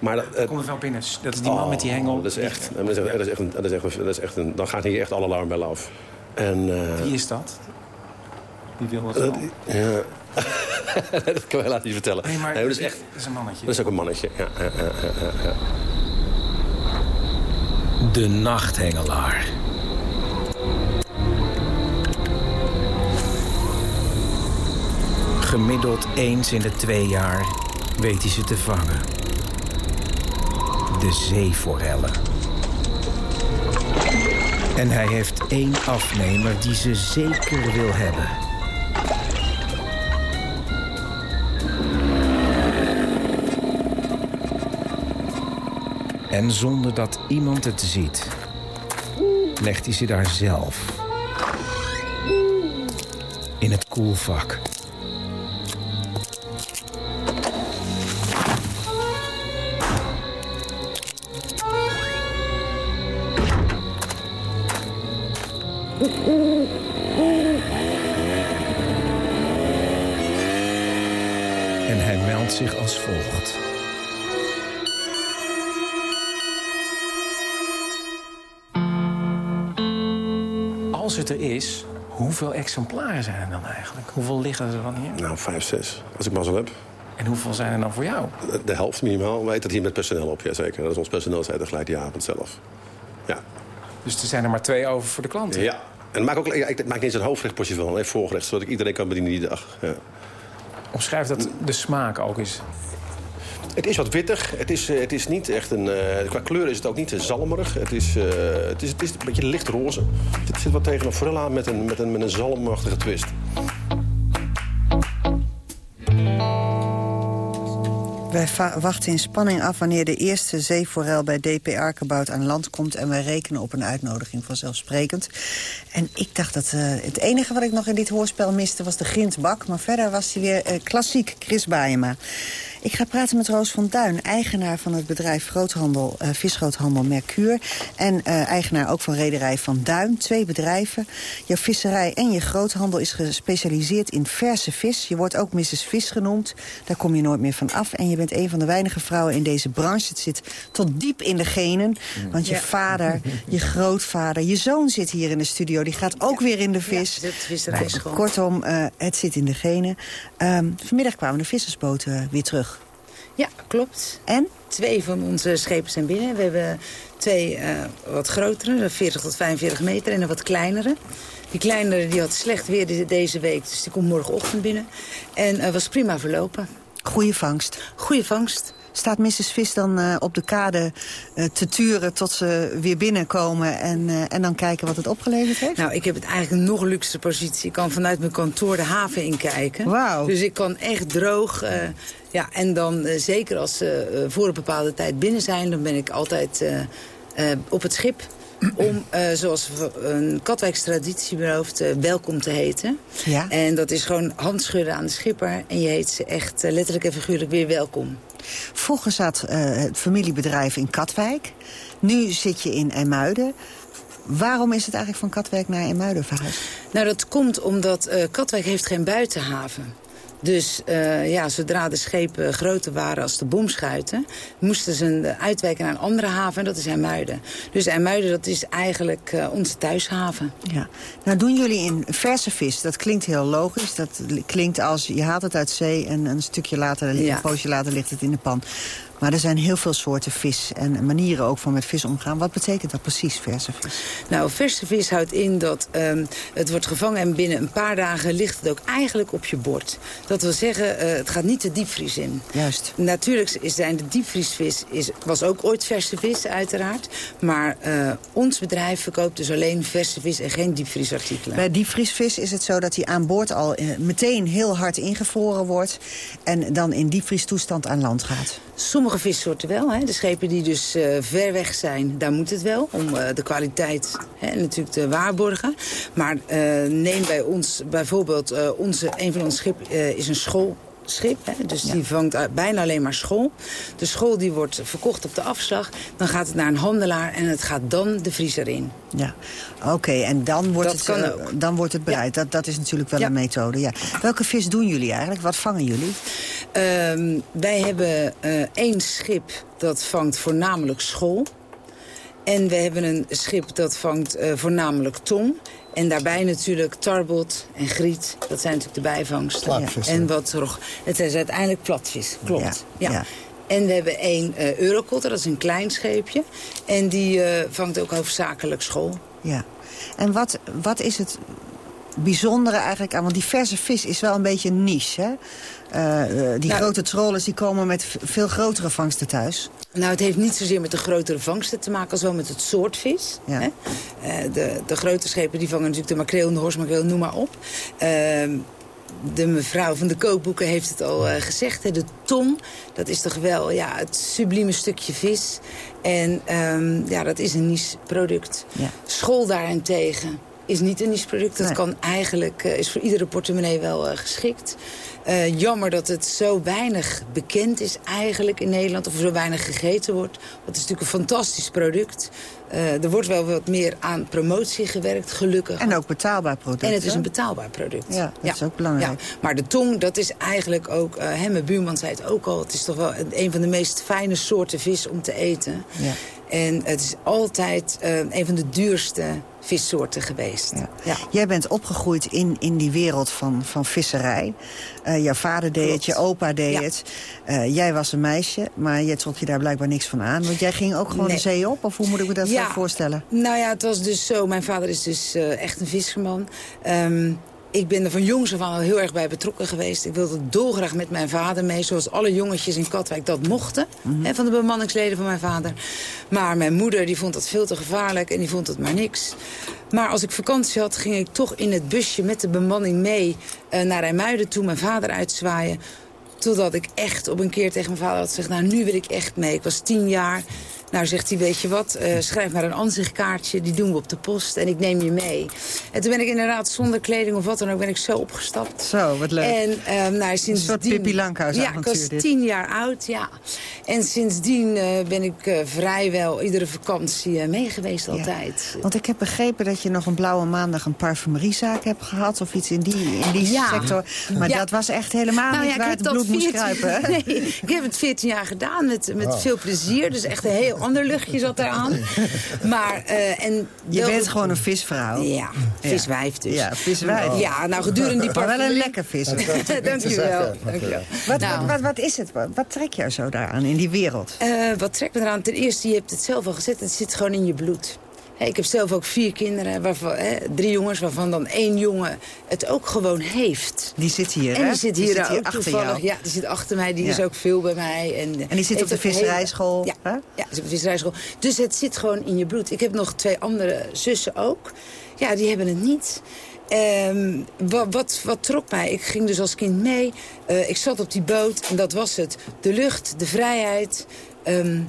Maar dat, uh, Kom er wel binnen. Dat is die man met die hengel. Dat is echt, dat is echt, dat is echt, een, dat is echt, dat is echt een, dan gaat hier echt alle alarmbellen af. En, uh, Wie is dat? Die wil dat uh, Ja. [LAUGHS] dat kan je laten niet vertellen. Nee, maar nee, dat is echt. Dat is een mannetje. Dat is ook een mannetje, ja. ja, ja, ja De nachthengelaar. Gemiddeld eens in de twee jaar weet hij ze te vangen. De zeeforellen. En hij heeft één afnemer die ze zeker wil hebben. En zonder dat iemand het ziet, legt hij ze daar zelf. In het koelvak. Zich als volgt. Als het er is, hoeveel exemplaren zijn er dan eigenlijk? Hoeveel liggen er dan hier? Nou, vijf, zes. Als ik mazzel heb. En hoeveel zijn er dan voor jou? De, de helft minimaal. We eten het hier met personeel op, ja zeker. Dat is ons personeel, zei gelijk die avond zelf. Ja. Dus er zijn er maar twee over voor de klanten? Ja. En maak ook, ik maak niet eens een hoofdgerechtportie van, een voorgerecht, zodat ik iedereen kan bedienen die dag. Ja. Omschrijf dat de smaak ook eens. Het is wat wittig. Het is, het is niet echt een... Uh, qua kleur is het ook niet te zalmerig. Het is, het, is, het is een beetje lichtroze. Het zit wat tegen een forel met een, met een, met een zalmachtige twist. Wij wachten in spanning af wanneer de eerste zeeforel bij DP Arkenbout aan land komt... en wij rekenen op een uitnodiging vanzelfsprekend. En ik dacht dat uh, het enige wat ik nog in dit hoorspel miste was de grindbak... maar verder was hij weer uh, klassiek Chris Baayema. Ik ga praten met Roos van Duin, eigenaar van het bedrijf groothandel, uh, visgroothandel Mercure. En uh, eigenaar ook van rederij Van Duin. Twee bedrijven. Jouw visserij en je groothandel is gespecialiseerd in verse vis. Je wordt ook Mrs. Vis genoemd. Daar kom je nooit meer van af. En je bent een van de weinige vrouwen in deze branche. Het zit tot diep in de genen. Want je Ja. vader, je grootvader, je zoon zit hier in de studio. Die gaat ook weer in de vis. Ja. Kortom, uh, het zit in de genen. Um, vanmiddag kwamen de vissersboten weer terug. Ja, klopt. En? Twee van onze schepen zijn binnen. We hebben twee uh, wat grotere, 40 tot 45 meter, en een wat kleinere. Die kleinere die had slecht weer deze week, dus die komt morgenochtend binnen. En uh, was prima verlopen. Goeie vangst. Goeie vangst. Staat Mrs. Vis dan uh, op de kade uh, te turen tot ze weer binnenkomen... En, uh, en dan kijken wat het opgeleverd heeft? Nou, ik heb het eigenlijk een nog luxe positie. Ik kan vanuit mijn kantoor de haven inkijken. Wauw. Dus ik kan echt droog... ja, en dan zeker als ze voor een bepaalde tijd binnen zijn... dan ben ik altijd op het schip om, uh, zoals een Katwijks traditie belooft, uh, welkom te heten. Ja. En dat is gewoon handschudden aan de schipper. En je heet ze echt uh, letterlijk en figuurlijk weer welkom. Vroeger zat het familiebedrijf in Katwijk. Nu zit je in IJmuiden. Waarom is het eigenlijk van Katwijk naar IJmuiden verhuisd? Nou, dat komt omdat Katwijk heeft geen buitenhaven dus uh, ja, zodra de schepen groter waren als de bomschuiten... moesten ze uitwijken naar een andere haven en dat is IJmuiden. Dus IJmuiden, dat is eigenlijk uh, onze thuishaven. Ja. Nou doen jullie in verse vis, dat klinkt heel logisch. Dat klinkt als je haalt het uit zee en een stukje later, ja. een poosje later ligt het in de pan. Maar er zijn heel veel soorten vis en manieren ook van met vis omgaan. Wat betekent dat precies, verse vis? Nou, verse vis houdt in dat um, het wordt gevangen... en binnen een paar dagen ligt het ook eigenlijk op je bord. Dat wil zeggen, uh, het gaat niet de diepvries in. Juist. Natuurlijk zijn de diepvriesvis is, was ook ooit verse vis, uiteraard. Maar uh, ons bedrijf verkoopt dus alleen verse vis en geen diepvriesartikelen. Bij diepvriesvis is het zo dat hij aan boord al uh, meteen heel hard ingevroren wordt... en dan in diepvriestoestand aan land gaat. Sommige vissoorten wel. Hè. De schepen die dus uh, ver weg zijn, daar moet het wel. Om uh, de kwaliteit hè, natuurlijk te waarborgen. Maar uh, neem bij ons bijvoorbeeld... onze, een van onze schepen is een school schip. Hè? Dus ja. die vangt bijna alleen maar school. De school die wordt verkocht op de afslag. Dan gaat het naar een handelaar en het gaat dan de vriezer in. Ja, oké. Okay, en dan wordt, dat het, uh, ook. dan wordt het bereid. Ja. Dat, dat is natuurlijk wel ja. een methode. Ja. Welke vis doen jullie eigenlijk? Wat vangen jullie? Um, wij hebben uh, één schip dat vangt voornamelijk school. En we hebben een schip dat vangt uh, voornamelijk tong. En daarbij natuurlijk tarbot en griet. Dat zijn natuurlijk de bijvangsten. En wat rog. Het is uiteindelijk platvis, klopt. Ja. ja. En we hebben één uh, eurokotter, dat is een klein scheepje. En die uh, vangt ook hoofdzakelijk school. Ja. En wat, wat is het bijzondere eigenlijk aan... want die verse vis is wel een beetje een niche, hè? Uh, die nou, grote trollers die komen met veel grotere vangsten thuis. Nou, het heeft niet zozeer met de grotere vangsten te maken... als wel met het soort vis. Ja. Hè? Uh, de, de grote schepen die vangen natuurlijk de makreel en de horsmakreel, noem maar op. Uh, de mevrouw van de kookboeken heeft het al uh, gezegd. Hè? De tong, dat is toch wel ja, het sublieme stukje vis. En um, ja, dat is een niche product. Ja. School daarentegen is niet een niche product. Dat Nee. kan eigenlijk, uh, is voor iedere portemonnee wel uh, geschikt. Uh, jammer dat het zo weinig bekend is eigenlijk in Nederland. Of zo weinig gegeten wordt. Want het is natuurlijk een fantastisch product. Er wordt wel wat meer aan promotie gewerkt, gelukkig. En ook betaalbaar product. En het is een betaalbaar product. Ja, dat is ook belangrijk. Ja. Maar de tong, dat is eigenlijk ook... Hè, mijn buurman zei het ook al. Het is toch wel een, van de meest fijne soorten vis om te eten. Ja. En het is altijd een van de duurste vissoorten geweest. Ja. Ja. Jij bent opgegroeid in, in die wereld van, van visserij. Uh, jouw vader deed Klopt. het, je opa deed Ja. het. Uh, jij was een meisje, maar jij trok je daar blijkbaar niks van aan. Want jij ging ook gewoon Nee. de zee op? Of hoe moet ik me dat voorstellen? Nou ja, het was dus zo. Mijn vader is dus uh, echt een visserman. Um, ik ben er van jongs af aan al heel erg bij betrokken geweest. Ik wilde dolgraag met mijn vader mee, zoals alle jongetjes in Katwijk dat mochten. Mhm. hè, van de bemanningsleden van mijn vader. Maar mijn moeder die vond dat veel te gevaarlijk en die vond het maar niks. Maar als ik vakantie had, ging ik toch in het busje met de bemanning mee uh, naar Rijmuiden toe, mijn vader uitzwaaien. Totdat ik echt op een keer tegen mijn vader had gezegd... nou, nu wil ik echt mee. Ik was tien jaar. Nou, zegt hij, weet je wat, eh, schrijf maar een ansichtkaartje. Die doen we op de post en ik neem je mee. En toen ben ik inderdaad zonder kleding of wat dan ook, ben ik zo opgestapt. Zo, wat leuk. En ehm nou, sindsdien... Een soort Pippi Langkous Ja, ik was dit. tien jaar oud, ja. En sindsdien eh, ben ik eh, vrijwel iedere vakantie eh, mee geweest altijd. Want ik heb begrepen dat je nog een blauwe maandag een parfumeriezaak hebt gehad... of iets in die, in die Ja. sector. Maar Ja. dat was echt helemaal Nou niet waar het bloed moest 14 kruipen. [LAUGHS] Nee, ik heb het 14 jaar gedaan met, met Oh. veel plezier. Dus echt een heel ander luchtje zat eraan. Maar, eh, en Je bent gewoon een visvrouw. Ja, viswijf dus. Ja, viswijf. Ja, nou gedurende die Maar wel een parfumerie- lekker vis. Dank je wel. Dank je wel. Wat, Nou. wat, wat, wat is het? Wat, wat trek jou zo daaraan in die wereld? Eh, wat trekt me eraan? Ten eerste, je hebt het zelf al gezet, het zit gewoon in je bloed. Hè, ik heb zelf ook vier kinderen, waarvan, hè, drie jongens, waarvan dan één jongen het ook gewoon heeft. Die zit hier, En hè? die zit Die hier, zit hier ook achter toevallig. jou. Ja, die zit achter mij, die Ja. is ook veel bij mij. En, En die zit op de visserijschool, Ja, ja, die zit op de visserijschool. Dus het zit gewoon in je bloed. Ik heb nog twee andere zussen ook. Ja, die hebben het niet. Ehm, wat, wat, wat trok mij? Ik ging dus als kind mee. Eh, ik zat op die boot en dat was het. De lucht, de vrijheid, ehm,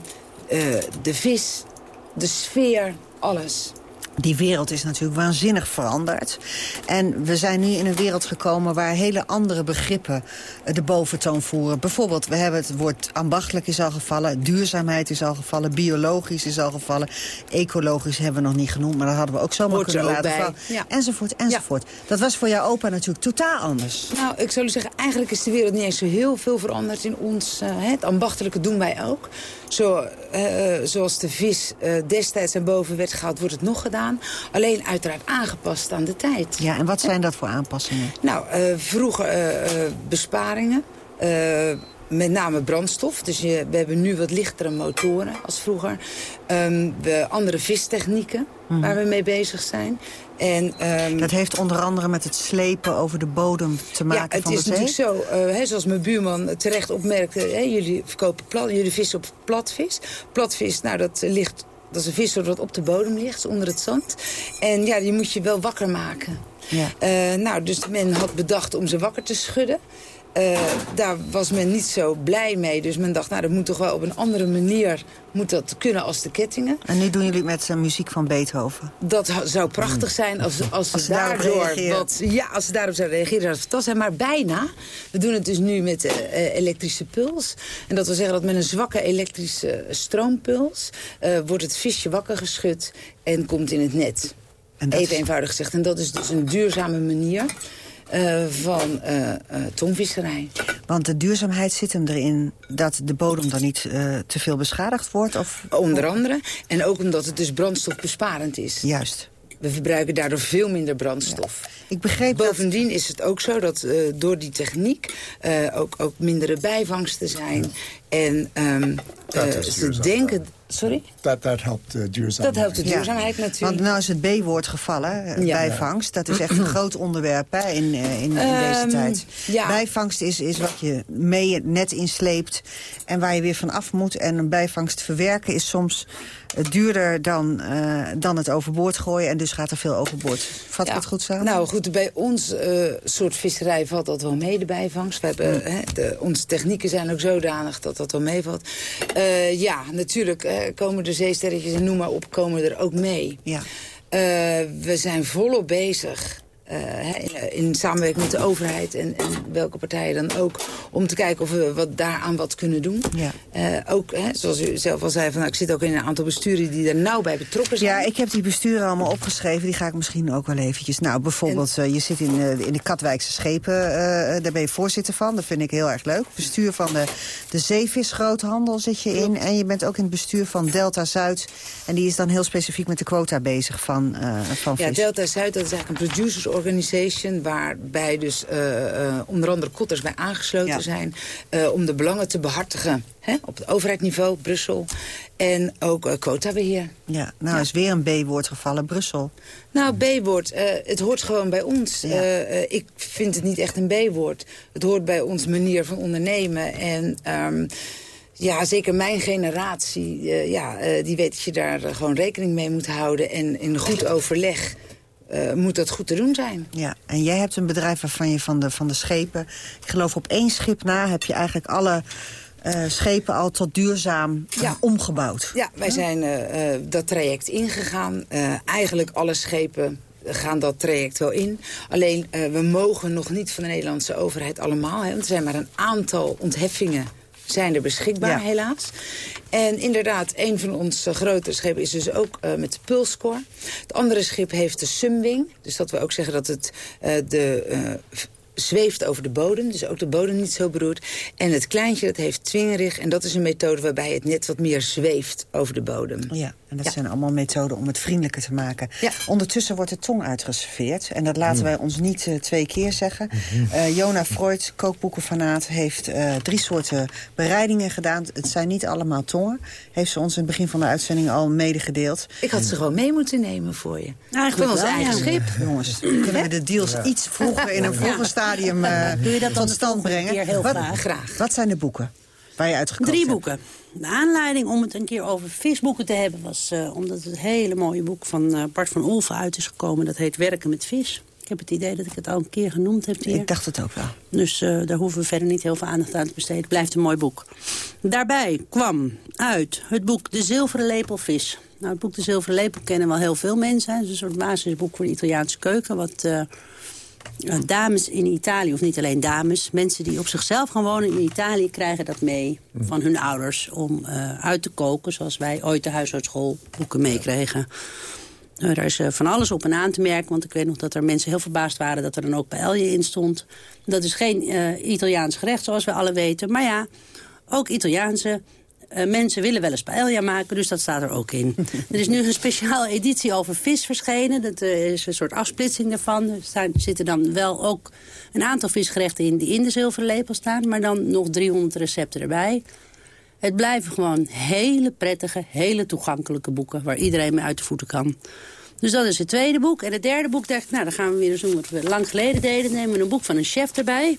eh, de vis, de sfeer, alles. Die wereld is natuurlijk waanzinnig veranderd. En we zijn nu in een wereld gekomen waar hele andere begrippen eh, de boventoon voeren. Bijvoorbeeld, we hebben het woord ambachtelijk is al gevallen, duurzaamheid is al gevallen, biologisch is al gevallen, ecologisch hebben we nog niet genoemd, maar dat hadden we ook zomaar Hoort kunnen laten bij. vallen. Ja. Enzovoort, enzovoort. Dat was voor jouw opa natuurlijk totaal anders. Nou, ik zou zeggen, eigenlijk is de wereld niet eens zo heel veel veranderd in ons. eh, het ambachtelijke doen wij ook. Zo, eh, zoals de vis destijds naar boven werd gehaald, wordt het nog gedaan. Alleen uiteraard aangepast aan de tijd. Ja, en wat zijn dat voor aanpassingen? Nou, eh, vroeger eh, eh, besparingen. met name brandstof. Dus je, we hebben nu wat lichtere motoren als vroeger. Ehm, we, andere vistechnieken Mhm. waar we mee bezig zijn. En, ehm, Dat heeft onder andere met het slepen over de bodem te maken ja, het van is de zee? natuurlijk zo, hè, zoals mijn buurman terecht opmerkte... Hè, jullie verkopen plat, jullie vissen op platvis. Platvis, nou, dat ligt... Dat is een vis dat op de bodem ligt, onder het zand. En ja, die moet je wel wakker maken. Ja. Eh, nou, dus men had bedacht om ze wakker te schudden. Eh, daar was men niet zo blij mee. Dus men dacht, nou, dat moet toch wel op een andere manier moet dat kunnen als de kettingen. En nu doen jullie met eh, muziek van Beethoven. Dat zou prachtig zijn als, als, Als ze daardoor wat... Ja, als ze daarop zouden reageren, zou het fantastisch zijn. Maar bijna. We doen het dus nu met eh, elektrische puls. En dat wil zeggen dat met een zwakke elektrische stroompuls... wordt het visje wakker geschud en komt in het net. dat Even is- eenvoudig gezegd. En dat is dus een duurzame manier eh, van eh, tongvisserij. Want de duurzaamheid zit hem erin dat de bodem dan niet te veel beschadigd wordt? Of... Onder andere. En ook omdat het dus brandstofbesparend is. Juist. We verbruiken daardoor veel minder brandstof. Ik begreep Bovendien is het ook zo dat door die techniek eh, ook, ook mindere bijvangsten zijn. En ehm, Dat eh, is ze denken... Sorry? Dat, dat helpt de duurzaamheid. Dat helpt de duurzaamheid natuurlijk. Want nou is het B-woord gevallen, eh, Ja. bijvangst. Dat is echt een [CLEARS THROAT] groot onderwerp hè, in, eh, in, in deze Ehm, tijd. ja. Bijvangst is, is wat je mee net insleept en waar je weer van af moet. En een bijvangst verwerken is soms eh, duurder dan, eh, dan het overboord gooien. En dus gaat er veel overboord. Vat ik het goed samen? Nou goed, bij ons eh, soort visserij valt dat wel mee, de bijvangst. We hebben, hè, de, onze technieken zijn ook zodanig dat dat wel meevalt. Eh, ja, natuurlijk eh, komen de zeesterretjes en noem maar op, komen er ook mee. Ja. Eh, we zijn volop bezig. Eh, in, in samenwerking met de overheid en, en welke partijen dan ook... om te kijken of we wat daaraan wat kunnen doen. Ja. Eh, ook, hè, zoals u zelf al zei, van, nou, ik zit ook in een aantal besturen... die er nauw bij betrokken zijn. Ja, ik heb die besturen allemaal opgeschreven. Die ga ik misschien ook wel eventjes... Nou, bijvoorbeeld, eh, je zit in, eh, in de Katwijkse schepen. eh, daar ben je voorzitter van. Dat vind ik heel erg leuk. Bestuur van de, de zeevisgroothandel zit je in. En je bent ook in het bestuur van Delta Zuid. En die is dan heel specifiek met de quota bezig van, eh van Ja, vis. Delta Zuid dat is eigenlijk een producers organization... waarbij dus eh, eh, onder andere kotters bij aangesloten Ja. zijn... eh, om de belangen te behartigen hè, op het overheidsniveau, Brussel... en ook eh, quotabeheer. Ja, nou is weer een B-woord gevallen, Brussel. Nou, B-woord, het hoort gewoon bij ons. Ik vind het niet echt een B-woord. Het hoort bij ons manier van ondernemen. En ehm, ja, zeker mijn generatie, ja, die weet dat je daar gewoon rekening mee moet houden. En in goed overleg eh, moet dat goed te doen zijn. Ja, en jij hebt een bedrijf waarvan je van de, van de schepen... ik geloof op één schip na heb je eigenlijk alle eh, schepen al tot duurzaam Ja. omgebouwd. Ja, wij zijn eh, dat traject ingegaan. Eigenlijk alle schepen gaan dat traject wel in. Alleen, we mogen nog niet van de Nederlandse overheid allemaal. Hè, want er zijn maar een aantal ontheffingen zijn er beschikbaar, Ja. helaas. En inderdaad, een van onze grotere schepen is dus ook eh, met de Pulscore. Het andere schip heeft de Sumwing. Dus dat we ook zeggen dat het eh, de... zweeft over de bodem, dus ook de bodem niet zo beroert. En het kleintje dat heeft twingerig en dat is een methode waarbij het net wat meer zweeft over de bodem. Ja, en dat zijn allemaal methoden om het vriendelijker te maken. Ondertussen wordt de tong uitgeserveerd. En dat laten Mm. wij ons niet eh, twee keer zeggen. Eh, Jona Freud, kookboekenfanaat, heeft eh, drie soorten bereidingen gedaan. Het zijn niet allemaal tongen. Heeft ze ons in het begin van de uitzending al medegedeeld. Ik had ze gewoon mee moeten nemen voor je. Eigenlijk Van ons wel, eigen ja. schip. Jongens, kunnen we de deals Ja. iets vroeger in een Ja. vroeger stadium [LAUGHS] eh, Doe je dat dan tot stand brengen? keer heel wat, graag. Wat zijn de boeken waar je uitgekozen Drie boeken. De aanleiding om het een keer over visboeken te hebben... was eh, omdat het hele mooie boek van eh, Bart van Olven uit is gekomen. Dat heet Werken met vis. Ik heb het idee dat ik het al een keer genoemd heb hier. Ik dacht het ook wel. Dus daar hoeven we verder niet heel veel aandacht aan te besteden. Het blijft een mooi boek. Daarbij kwam uit het boek De Zilveren Lepel Vis. Nou, het boek De Zilveren Lepel kennen wel heel veel mensen. Het is een soort basisboek voor de Italiaanse keuken... wat dames in Italië, of niet alleen dames... mensen die op zichzelf gaan wonen in Italië... krijgen dat mee van hun ouders om eh, uit te koken... zoals wij ooit de huishoudschool boeken meekregen. Eh, daar is eh, van alles op en aan te merken. Want ik weet nog dat er mensen heel verbaasd waren dat er dan ook paella in stond. Dat is geen eh, Italiaans gerecht, zoals we alle weten. Maar ja, ook Italiaanse eh, mensen willen wel eens paella maken. Dus dat staat er ook in. [LAUGHS] er is nu een speciale editie over vis verschenen. Dat eh, is een soort afsplitsing daarvan. Er staan- zitten dan wel ook een aantal visgerechten in die in de zilveren lepel staan. Maar dan nog 300 recepten erbij. Het blijven gewoon hele prettige, hele toegankelijke boeken... waar iedereen mee uit de voeten kan. Dus dat is het tweede boek. En het derde boek dacht ik, nou, dan gaan we weer eens doen wat we lang geleden deden. Nemen we een boek van een chef erbij.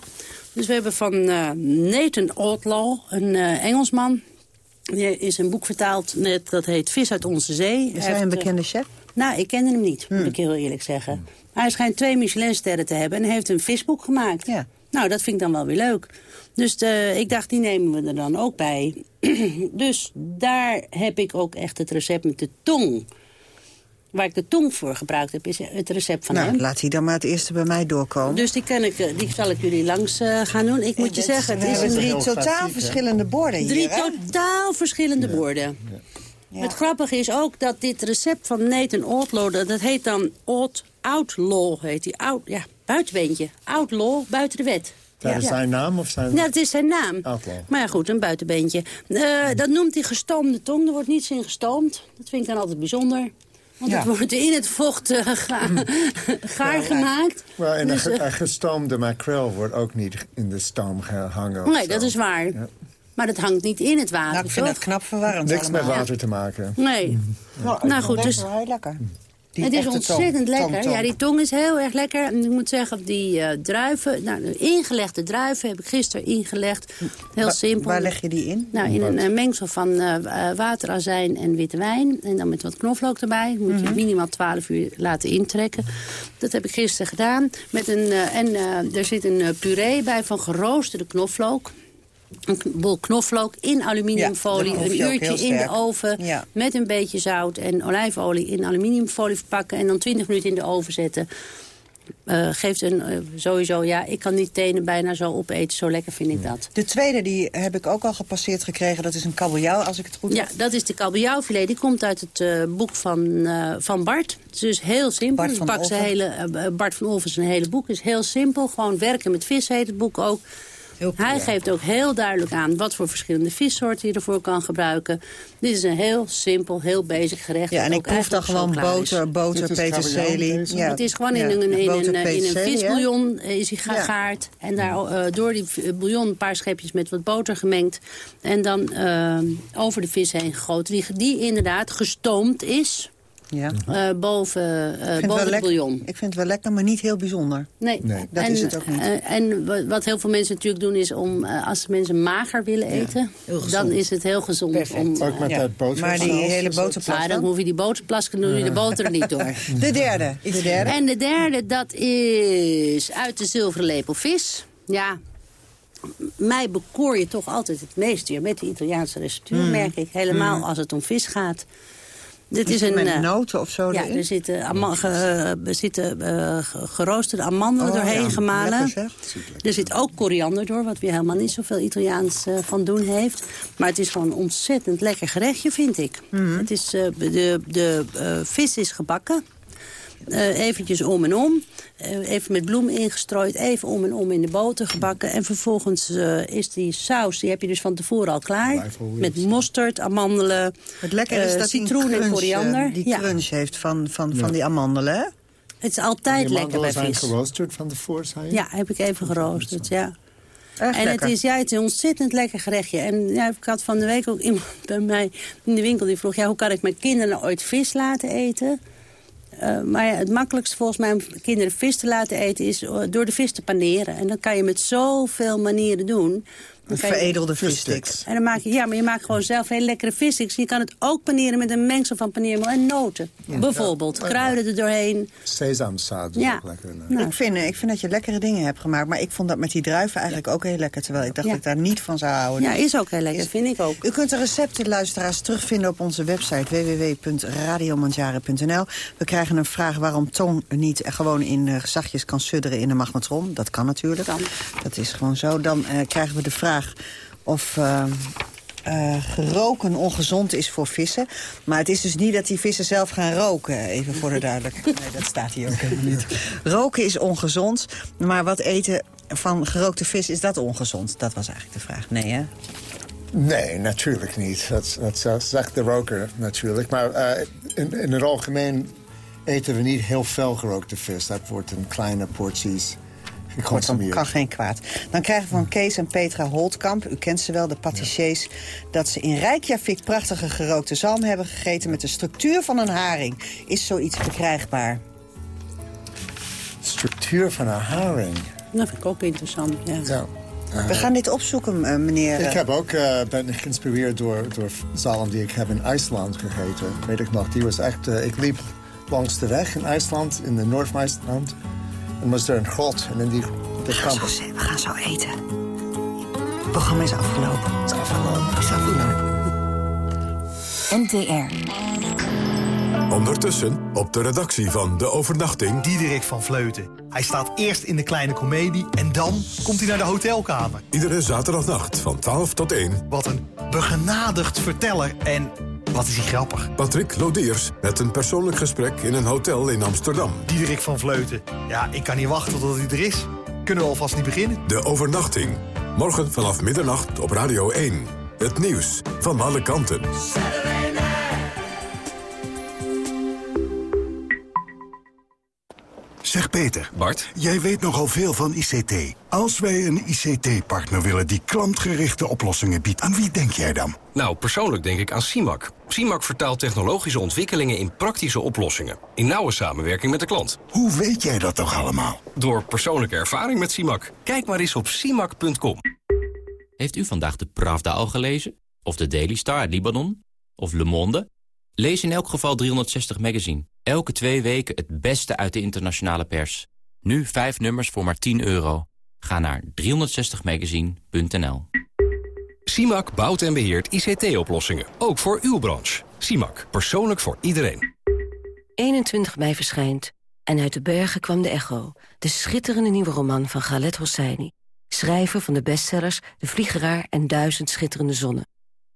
Dus we hebben van eh, Nathan Outlaw, een Engelsman. Is een boek vertaald, net, dat heet Vis uit onze zee. Is hij een bekende chef? Nou, ik kende hem niet, moet ik heel eerlijk zeggen. Maar hij schijnt twee Michelinsterren te hebben en heeft een visboek gemaakt. Nou, dat vind ik dan wel weer leuk. Dus de, ik dacht, die nemen we er dan ook bij. [CLEARS THROAT] dus daar heb ik ook echt het recept met de tong. Waar ik de tong voor gebruikt heb, is het recept van nou, hem. laat hij dan maar het eerste bij mij doorkomen. Dus die, kan ik, eh, die zal ik jullie langs eh, gaan doen. Ik moet je zeggen, het is een drie totaal verschillende borden hier. Drie hè? totaal verschillende borden. Het grappige is ook dat dit recept van Nathan Outlaw... dat dat heet dan Oud, Outlaw, heet die. Out, ja, buitenbeentje. Outlaw, buiten de wet. Dat is Ja. zijn naam of zijn... Ja, dat is zijn naam. Outlaw. Maar ja, goed, een buitenbeentje. Eh, dat noemt hij gestoomde tong. Er wordt niets in gestoomd. Dat vind ik dan altijd bijzonder. Want Ja. het wordt in het vocht eh, ga- gaar gemaakt. Wel, en Dus, een, ge- eh, een gestoomde makreel wordt ook niet in de stoom gehangen. nee, dat is waar. Maar dat hangt niet in het water, Nou, ik vind toch? dat knap verwarrend Niks met water te maken. Nee. Nou goed, dus... Heel lekker. Die het is ontzettend tong, lekker. tong, tong. Ja, die tong is heel erg lekker. En ik moet zeggen, die eh, druiven, nou, de ingelegde druiven heb ik gisteren ingelegd. Heel Wa- simpel. waar leg je die in? Nou, in een eh, mengsel van eh, eh, water, azijn en witte wijn. En dan met wat knoflook erbij. Moet Mhm. je minimaal 12 uur laten intrekken. Dat heb ik gisteren gedaan. Met een, en eh, er zit een puree bij van geroosterde knoflook. Een bol knoflook in aluminiumfolie. Ja, een uurtje in de oven. Ja. Met een beetje zout en olijfolie in aluminiumfolie verpakken. En dan 20 minuten in de oven zetten. Eh, geeft een eh, sowieso, ja, ik kan die tenen bijna zo opeten. Zo lekker vind ik dat. De tweede die heb ik ook al gepasseerd gekregen. Dat is een kabeljauw, als ik het goed Ja, heb. dat is de kabeljauwfilet. Die komt uit het eh, boek van, van Bart. Het is dus heel simpel. Bart Je van zijn hele, eh, Bart van Olven zijn hele boek. is heel simpel. Gewoon werken met vis heet het boek ook. Hij geeft ook heel duidelijk aan wat voor verschillende vissoorten je ervoor kan gebruiken. Dit is een heel simpel, heel basic gerecht. Ja, en ik proef dan gewoon boter, boter, peterselie. Ja. Het is gewoon in Ja, een, in een, in een visbouillon eh, is hij gegaard. En daar, eh, door die bouillon een paar schepjes met wat boter gemengd. En dan eh, over de vis heen gegoten. Die, die inderdaad gestoomd is Ja. eh, boven, eh, Ik vind het wel boven lekker- bouillon. Ik vind het wel lekker, maar niet heel bijzonder. Nee, Dat en, is het ook niet. eh, en wa- wat heel veel mensen natuurlijk doen is om, eh, als mensen mager willen eten, dan is het heel gezond om... Ook met eh, dat. Maar die hele boterplas nou, dan dan? hoef je die boterplas, dan doe je de boter er niet door. [LAUGHS] De derde. De derde. En de derde, dat is uit de zilveren lepel vis. Ja, mij bekoor je toch altijd het meest weer met de Italiaanse receptuur, Mm. merk ik. Helemaal Mm. als het om vis gaat. Dit Is een, met eh, noten of zo Ja, erin? er zitten, ama- ge- er zitten eh, ge- geroosterde amandelen Oh, doorheen ja. gemalen. Lekker, Er zit ook koriander door, wat weer helemaal niet zoveel Italiaans eh, van doen heeft. Maar het is gewoon een ontzettend lekker gerechtje, vind ik. Mhm. Het is, eh, de de eh, vis is gebakken. Eh, eventjes om en om. Eh, even met bloem ingestrooid. Even om en om in de boter gebakken. En vervolgens eh, is die saus, die heb je dus van tevoren al klaar. Met mosterd, amandelen, Het lekker is dat die citroen crunch, en koriander. die Ja. crunch heeft van, van, van Ja. die amandelen, hè? Het is altijd Die lekker bij amandelen zijn vis. geroosterd van tevoren, zei je? Ja, heb ik even geroosterd, ja. Echt en lekker. het is, ja, het is een ontzettend lekker gerechtje. En ja, ik had van de week ook [LAUGHS] iemand bij mij in de winkel die vroeg... Ja, hoe kan ik mijn kinderen ooit vis laten eten? Eh, maar ja, het makkelijkste volgens mij om kinderen vis te laten eten... is eh, door de vis te paneren. En dat kan je met zoveel manieren doen. Je- Veredelde vissticks. En dan maak je, ja, maar je maakt gewoon zelf heel lekkere vissticks. Je kan het ook paneren met een mengsel van paneermeel en noten. Ja. Bijvoorbeeld, Ja. kruiden er doorheen. Sesamzaad is Ja. ook lekker. eh. ik, vind, ik vind dat je lekkere dingen hebt gemaakt. Maar ik vond dat met die druiven eigenlijk ook heel lekker. Terwijl ik dacht Ja. dat ik daar niet van zou houden. Ja, is ook heel lekker, vind ik ook. U kunt de recepten, luisteraars, terugvinden op onze website www.radiomandjaren.nl. We krijgen een vraag waarom Toon niet gewoon in eh, zachtjes kan sudderen in een magnetron. Dat kan natuurlijk. Dat is gewoon zo. Dan eh, krijgen we de vraag of... eh, eh, geroken ongezond is voor vissen. Maar het is dus niet dat die vissen zelf gaan roken. Even voor de duidelijkheid. [LAUGHS] Nee, dat staat hier ook helemaal niet. Roken is ongezond. Maar wat eten van gerookte vis, is dat ongezond? Dat was eigenlijk de vraag. Nee, hè? Nee, natuurlijk niet. Dat, dat zegt de roker natuurlijk. Maar eh, in, in het algemeen eten we niet heel veel gerookte vis. Dat wordt in kleine porties Kortom, geconsumeerd. kan geen kwaad. Dan krijgen we van Kees en Petra Holtkamp, u kent ze wel, de patissiers... dat ze in Reykjavik prachtige gerookte zalm hebben gegeten... met de structuur van een haring. Is zoiets verkrijgbaar? Structuur van een haring. Dat vind ik ook interessant, ja. Ja. Eh, We gaan dit opzoeken, eh, meneer... Ik eh, heb ook, eh, ben geïnspireerd door, door zalm die ik heb in IJsland gegeten. Weet ik nog, die was echt... eh, ik liep langs de weg in IJsland, in de noord van IJsland. En was er een grot. En in die de kamp... We gaan zo eten. Het programma is afgelopen. Het is afgelopen. Is afgelopen. NTR. Ondertussen op de redactie van De Overnachting... Diederik van Vleuten. Hij staat eerst in de kleine komedie en dan komt hij naar de hotelkamer. Iedere zaterdagnacht van 12 tot 1. Wat een begenadigd verteller en wat is hij grappig. Patrick Lodiers met een persoonlijk gesprek in een hotel in Amsterdam. Diederik van Vleuten. Ja, ik kan niet wachten tot hij er is. Kunnen we alvast niet beginnen? De Overnachting. Morgen vanaf middernacht op Radio 1. Het nieuws van alle kanten. Zeg Peter. Bart? Jij weet nogal veel van ICT. Als wij een ICT-partner willen die klantgerichte oplossingen biedt... aan wie denk jij dan? Nou, persoonlijk denk ik aan CIMAC. CIMAC vertaalt technologische ontwikkelingen in praktische oplossingen. In nauwe samenwerking met de klant. Hoe weet jij dat toch allemaal? Door persoonlijke ervaring met CIMAC. Kijk maar eens op CIMAC.com. Heeft u vandaag de Pravda al gelezen? Of de Daily Star uit Libanon? Of Le Monde? Lees in elk geval 360 Magazine. Elke twee weken het beste uit de internationale pers. Nu vijf nummers voor maar 10 euro. Ga naar 360magazine.nl CIMAC bouwt en beheert ICT-oplossingen. Ook voor uw branche. CIMAC. Persoonlijk voor iedereen. 21 mei verschijnt En uit de bergen kwam de echo. De schitterende nieuwe roman van Galet Hosseini. Schrijver van de bestsellers De Vliegeraar en Duizend Schitterende Zonnen.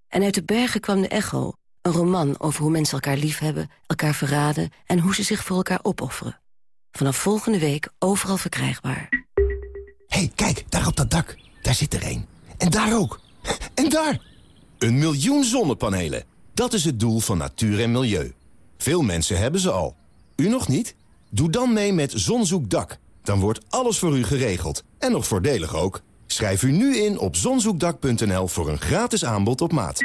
En uit de bergen kwam de echo. Een roman over hoe mensen elkaar liefhebben, elkaar verraden... en hoe ze zich voor elkaar opofferen. Vanaf volgende week overal verkrijgbaar. Hé, hey, kijk, daar op dat dak. Daar zit er een. En daar ook. En daar! Een miljoen zonnepanelen. Dat is het doel van natuur en milieu. Veel mensen hebben ze al. U nog niet? Doe dan mee met Zonzoekdak. Dan wordt alles voor u geregeld. En nog voordelig ook. Schrijf u nu in op zonzoekdak.nl voor een gratis aanbod op maat.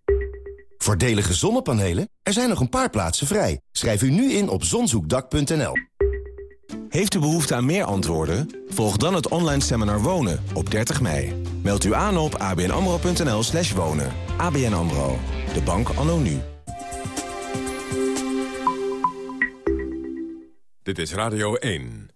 Voordelige zonnepanelen? Er zijn nog een paar plaatsen vrij. Schrijf u nu in op zonzoekdak.nl. Heeft u behoefte aan meer antwoorden? Volg dan het online seminar Wonen op 30 mei. Meld u aan op abnamro.nl slash wonen. ABN AMRO. De bank anno nu. Dit is Radio 1.